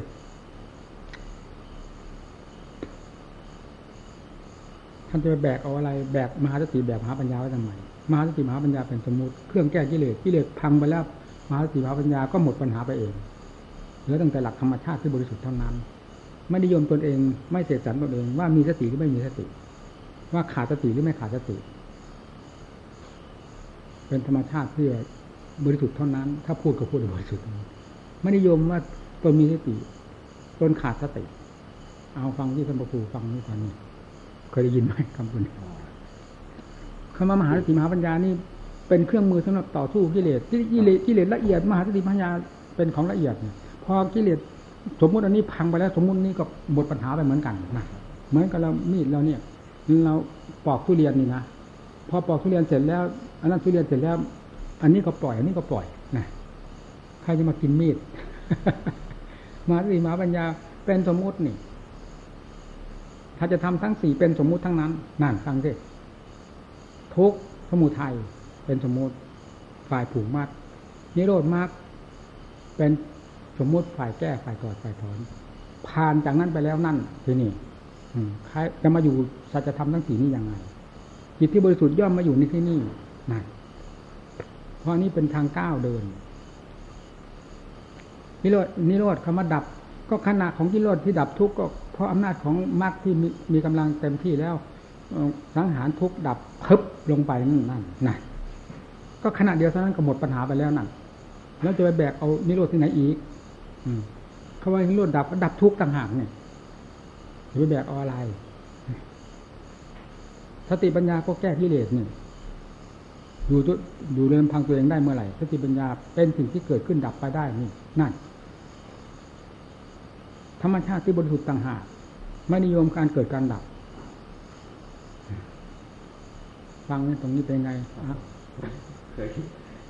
ท่านจะไปแบกเอาอะไร แบกมหาสติแบกมหาปัญญาไว้ทำไม มหาสติมหาปัญญาเป็นสมมติเครื่องแก้กิเลสกิเลสพังไปแล้วมหาสติมหาปัญญาก็หมดปัญหาไปเองเหลือตั้งแต่หลักธรรมชาติที่บริสุทธิ์เท่านั้น ไม่นิยมตนเองไม่เสกสรรตนเองว่ามีสติหรือไม่มีสติ ว่าขาดสติหรือไม่ขาดสติ เป็นธรรมชาติที่บริสุทธิ์เท่านั้น ถ้าพูดก็พูดบริสุทธิ์ไม่นิยมว่าตนมีสติตนขาดสติ เอาฟังที่ท่านพระครูฟังนี่ก่อนนี่เคยได้ยินไหมคำพูดนี้ คำว่ามหาสติมหาปัญญานี่เป็นเครื่องมือสำหรับต่อสู้กิเลสกิเลสกิเลสละเอียดมหาสติปัญญาเป็นของละเอียด พอกิเลสสมมุติอันนี้พังไปแล้ว สมมุตินี้ก็หมดปัญหาไปเหมือนกันนะเหมือนกับเรามีดเราเนี่ยเราปอกทุเรียนนี่นะพอปอกทุเรียนเสร็จแล้ว อันนั้นทุเรียนเสร็จแล้ว อันนี้ก็ปล่อย อันนี้ก็ปล่อยนะใครจะมากินมีดมหาสติมหาปัญญาเป็นสมมุตินี่ ถ้าจะทำทั้งสี่เป็นสมมุติทั้งนั้นนั่นฟังสิ ทุกสมุทัยเป็นสมมติฝ่ายผูกมัดนิโรธมากเป็นสมมติฝ่ายแก้ฝ่ายถอดฝ่ายถอน ผ่านจากนั้นไปแล้วนั่นทีนี้ใครจะมาอยู่สัจธรรมทั้งสี่นี้ยังไงจิตที่บริสุทธิ์ย่อมมาอยู่ในที่นี่นั่นเพราะนี้เป็นทางก้าวเดิน นิโรธนิโรธคำว่าดับ ก็ขณะของนิโรธที่ดับทุกข์ก็เพราะอำนาจของมรรคที่มีมีกำลังเต็มที่แล้ว สังหารทุกดับพึบลงไปนั่นนั่นนั่นก็ขณะเดียวเท่านั้นก็หมดปัญหาไปแล้วนั่นแล้วจะไปแบกเอานิโรธที่ไหนอีก อืมเขาว่านิโรธดับก็ดับทุกต่างหากเนี่ยจะไปแบกเอาอะไรสติปัญญาก็แก้กิเลสนี่อยู่ตัวอยู่เดินพังตัวเองได้เมื่อไหร่สติปัญญาเป็นสิ่งที่เกิดขึ้นดับไปได้นี่นั่นธรรมชาติที่บริสุทธิ์ต่างหากไม่นิยมการเกิดการดับ ฟังตรงนี้เป็นไงเคย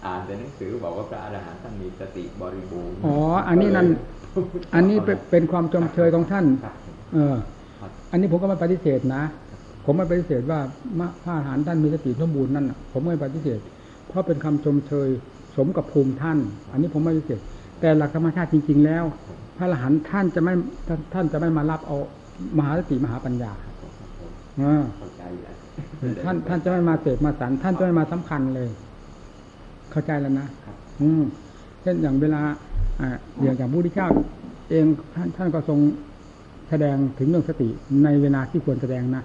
อ่านแต่หนังสือบอกว่าพระอรหันต์ท่านมีสติบริบูรณ์อ๋อ อันนี้นั่นอันนี้เป็นความชมเชยของท่าน เออ อันนี้ผมก็ไม่ปฏิเสธนะ ผมไม่ปฏิเสธว่าพระอรหันต์ท่านมีสติสมบูรณ์นั่นผมไม่ปฏิเสธ เพราะเป็นคำชมเชยสมกับภูมิท่าน อันนี้ผมไม่ปฏิเสธ แต่หลักธรรมชาติจริง ๆ แล้ว พระอรหันต์ท่านจะไม่ท่านจะไม่มารับเอามหาสติมหาปัญญาอ่า ท่านท่านจะไม่มาเสกมาสันท่านจะไม่มาสำคัญเลย เข้าใจแล้วนะอืมเช่นอย่างเวลาอ่าอย่างอย่างพระพุทธเจ้า เองท่านท่านก็ทรงแสดงถึงเรื่องสติในเวลาที่ควรแสดงนะ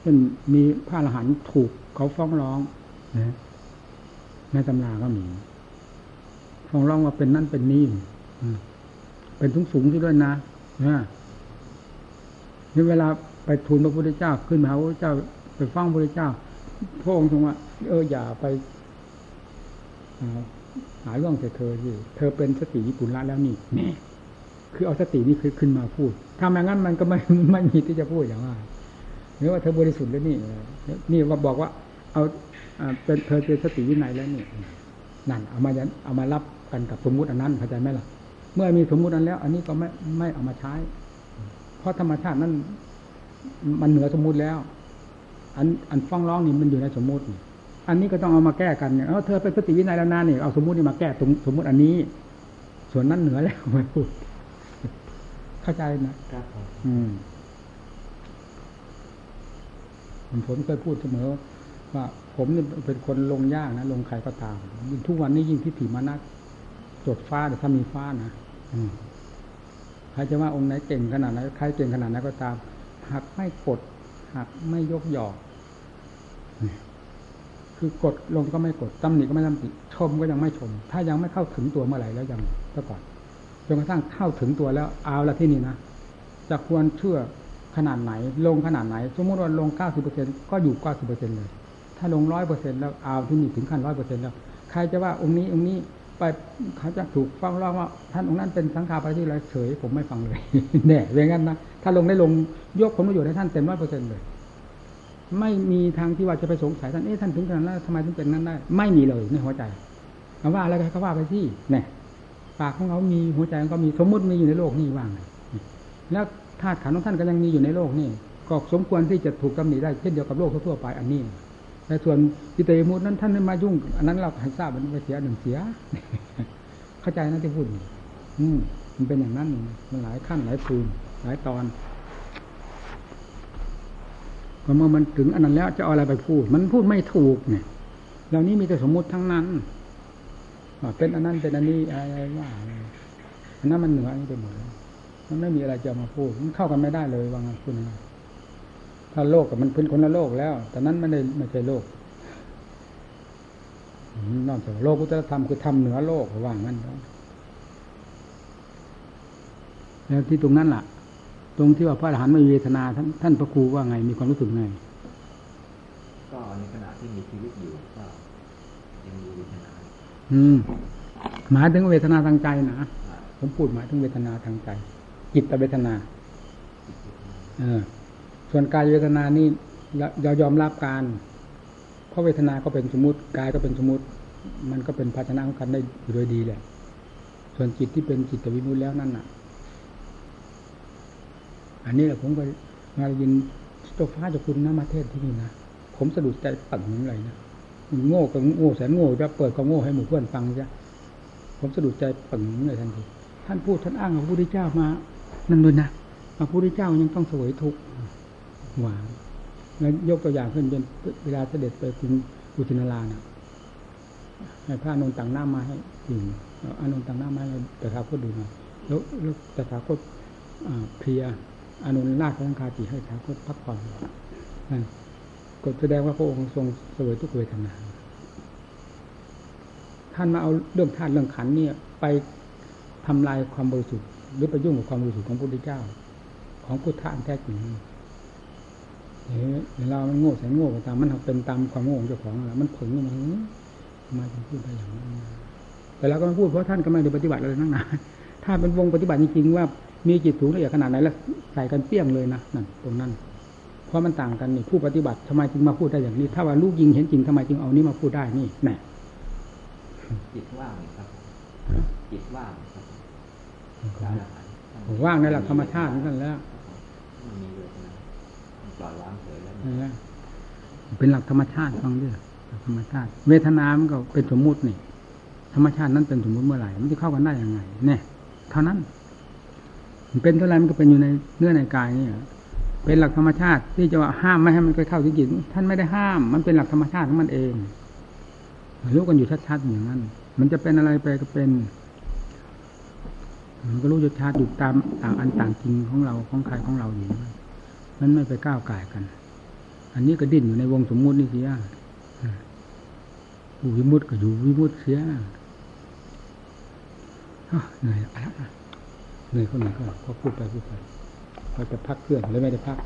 เช่นมีพระอรหันต์ถูกเขาฟ้องร้องนะในตำราก็มีฟ้องร้องว่าเป็นนั่นเป็นนี่เป็นสูงสูงที่ด้วยนะนะนี่เวลา ไปทูลพระพุทธเจ้าขึ้นมาพระพุทธเจ้าไปฟังพระพุทธเจ้าพระองค์ทรงว่าเอออย่าไปหาเรื่องแต่เธอสิเธอเป็นสติญี่ปุ่นละแล้วนี่คือเอาสตินี่คือขึ้นมาพูดถ้าอย่างนั้นมันก็ไม่ไม่มีที่จะพูดอย่างว่าหรือว่าเธอบริสุทธิ์แล้วนี่นี่ว่าบอกว่า เอาเป็นเธอเป็นสติวินัยแล้วนี่นั่นเอามาเอามารับกันกับสมมุติอันนั้นเข้าใจไหมล่ะ เมื่อมีสมมุติอันแล้ว อันนี้ก็ไม่ไม่เอามาใช้ เพราะธรรมชาตินั้น มันเหนือสมมุติแล้ว อันอันฟ้องร้องนี่มันอยู่ในสมมุติอันนี้ก็ต้องเอามาแก้กันเนี่ยเออเธอเป็นสติวินัยแล้วนานี่เอาสมมุตินี่มาแก้สมสมมุติอันนี้ ส่วนนั้นเหนือแล้วไม่พูดเข้าใจนะครับอืมผมเคยพูดเสมอว่าผมนี่เป็นคนลงยากนะลงใครก็ตามทุกวันนี้ยิ่งทิฏฐิมานักจดฟ้าแต่ถ้ามีฟ้านะอืมใครจะว่าองค์ไหนเก่งขนาดไหนใครเก่งขนาดไหนก็ตาม หากไม่กดหากไม่ยกหยอกคือกดลงก็ไม่กดตำหนิก็ไม่ตำหนิชมก็ยังไม่ชม ถ้ายังไม่เข้าถึงตัวเมื่อไหร่แล้วยังซะก่อนจนกระทั่งเข้าถึงตัวแล้วเอาละที่นี่นะจะควรเชื่อขนาดไหน ลงขนาดไหน สมมติว่าลงเก้าสิบเปอร์เซ็นก็อยู่เก้าสิบเปอร์เซ็นเลย ถ้าลงร้อยเปอร์เซ็นแล้วเอาที่นี่ถึงขั้นร้อยเปอร์เซ็นแล้วใครจะว่าองค์นี้องค์นี้ไปเขาจะถูกฟ้องร้องว่าท่านองค์นั้นเป็นสังฆาปฏิไรเฉยผมไม่ฟังเลยแน่เวงั้นนะ ถ้าลงได้ลงยกผลประโยชน์ให้ท่านเต็มร้อยเปอร์เซ็นต์เลย ไม่มีทางที่ว่าจะไปสงสัยท่านเอ๊ะท่านถึงขนาดนั้นทำไมถึงเป็นนั้นได้ ไม่มีเลยในหัวใจคำว่าอะไรก็ว่าไปที่แน่ยปากของเขามีหัวใจของเขามีสมมติมีอยู่ในโลกนี่ว่างแล้วธาตุขันธ์ของท่านก็ยังมีอยู่ในโลกนี่ก็สมควรที่จะถูกตำหนิได้เช่นเดียวกับโลกทั่วไปอันนี้แต่ส่วนจิตเตมุตนั้นท่านไม่มายุ่ง อันนั้นเราให้ทราบมันไปเสียหนึ่งเสีย เข้าใจนะที่พูดอืมมันเป็นอย่างนั้นมันหลายขั้นหลายภูมิ หลายตอนก็เมื่อมันถึงอันนั้นแล้วจะเอาอะไรไปพูด มันพูดไม่ถูกเนี่ยเหล่านี้มีแต่สมมุติทั้งนั้นเป็นอันนั้นเป็นอันนี้อะไรว่าอันนั้นมันเหนืออันนี้ไปหมดมันไม่มีอะไรจะมาพูด มันเข้ากันไม่ได้เลยว่างั้นคุณถ้าโลกกับมันเป็นคนละโลกแล้ว แต่นั้นไม่ได้ไม่ใช่โลกนอกจากโลกุตรธรรมคือทำเหนือโลกว่างั้นแล้วที่ตรงนั้นล่ะ รงที่ว่าพระอรหันต์ไม่มีเวทนาท่านท่านพระครูว่าไงมีความรู้สึกไง ก็ในขณะที่มีชีวิตอยู่ก็ยังมีเวทนา อืมหมายถึงเวทนาทางใจนะผมพูดหมายถึงเวทนาทางใจ จิตเวทนา เออ ส่วนกายเวทนานี่เรายอมรับการเพราะเวทนาก็เป็นสมมติกายก็เป็นสมมติ มันก็เป็นภาชนะของกันได้อยู่โดยดีแหละส่วนจิตที่เป็นจิตวิมุตติแล้วนั่นน่ะ อันนี้แหละผมก็มาได้ยินโตฟ้าจาคุณนะมาเทศที่นี่นะผมสะดุดใจปั่นเลยนะโง่กับโง่แสนโง่จะเปิดความโง่ให้หมู่เพื่อนฟังจ้ะผมสะดุดใจปั่นเลยทันทีท่านพูดท่านอ้างพระพุทธเจ้ามา นั่นด้วยนะพระพุทธเจ้ายังต้องสวยทุกข์หวานแล้วยกตัวอย่างขึ้นเป็นเวลาเสด็จไปถึงกุชินารานะให้พระนนต่างหน้ามาให้ดื่มอานนต่างหน้ามาให้แต่ท้าคตดื่มแล้วแล้วแต่ท้าคตเพลีย อานนท์ลากสังคาติให้ท้าคตพักผ่อนนั่นก็แสดงว่าพระองค์ทรงเสวยทุกเวทนาท่านมาเอาเรื่องธาตุเรื่องขันเนี่ย ไปทำลายความบริสุทธิ์หรือไปยุ่งกับความบริสุทธิ์ของพระพุทธเจ้า ของพุทธะอันแท้จริงเวลามันโง่แสนโง่ก็ตามมันเป็นตามความโง่ของเจ้าของแล้วมันผลออกมาทำไมถึงพูดได้อย่างนั้นแต่เราก็ไม่พูดเพราะท่านก็ไม่ได้ปฏิบัติอะไรนั่งนานถ้าเป็นวงปฏิบัติจริงๆว่า มีจิตสูงละเอียดขนาดไหนแล้วใส่กันเปี้ยงเลยนะนั่นตรงนั้น เพราะมันต่างกันนี่ผู้ปฏิบัติทำไมจึงมาพูดได้อย่างนี้ ถ้าว่าลูกยิงเห็นจริงทำไมจึงเอานี้มาพูดได้นี่แน่จิตว่างครับจิตว่างครับพระอรหันต์ท่านว่างในหลักธรรมชาตินั่นแหล้วมันมีเวทนาปล่อยวางเฉยแล้วนั่นแหละเป็นหลักธรรมชาติฟังด้วยหลักธรรมชาติ เวทนามันก็เป็นสมมุตินี่ธรรมชาตินั้นเป็นสมมุติเมื่อไหร่มันจะเข้ากันได้ยังไงเนี่ยเท่านั้นมัน เป็นเท่าไรมันก็เป็นอยู่ในเนื้อในกายนี่เป็นหลักธรรมชาติที่จะว่าห้ามไม่ให้มันไปเข้าถึงจิตท่านไม่ได้ห้าม มันเป็นหลักธรรมชาติของมันเองรู้กันอยู่ชัดๆอย่างนั้น มันจะเป็นอะไรไปก็เป็น มันก็รู้จะชัดอยู่ตามต่างอันต่างจริงของเราของใครของเราอยู่มันไม่ไปก้าวไก่กัน อันนี้ก็ดิ้นอยู่ในวงสมมุตินี่เสียอยู่วิมุตติก็อยู่วิมุตติเสียเหนื่อยอะไร เหนื่อยก็เหนื่อยก็พอพูดไปพูดไปพอจะพักเครื่องเลยไม่ได้พัก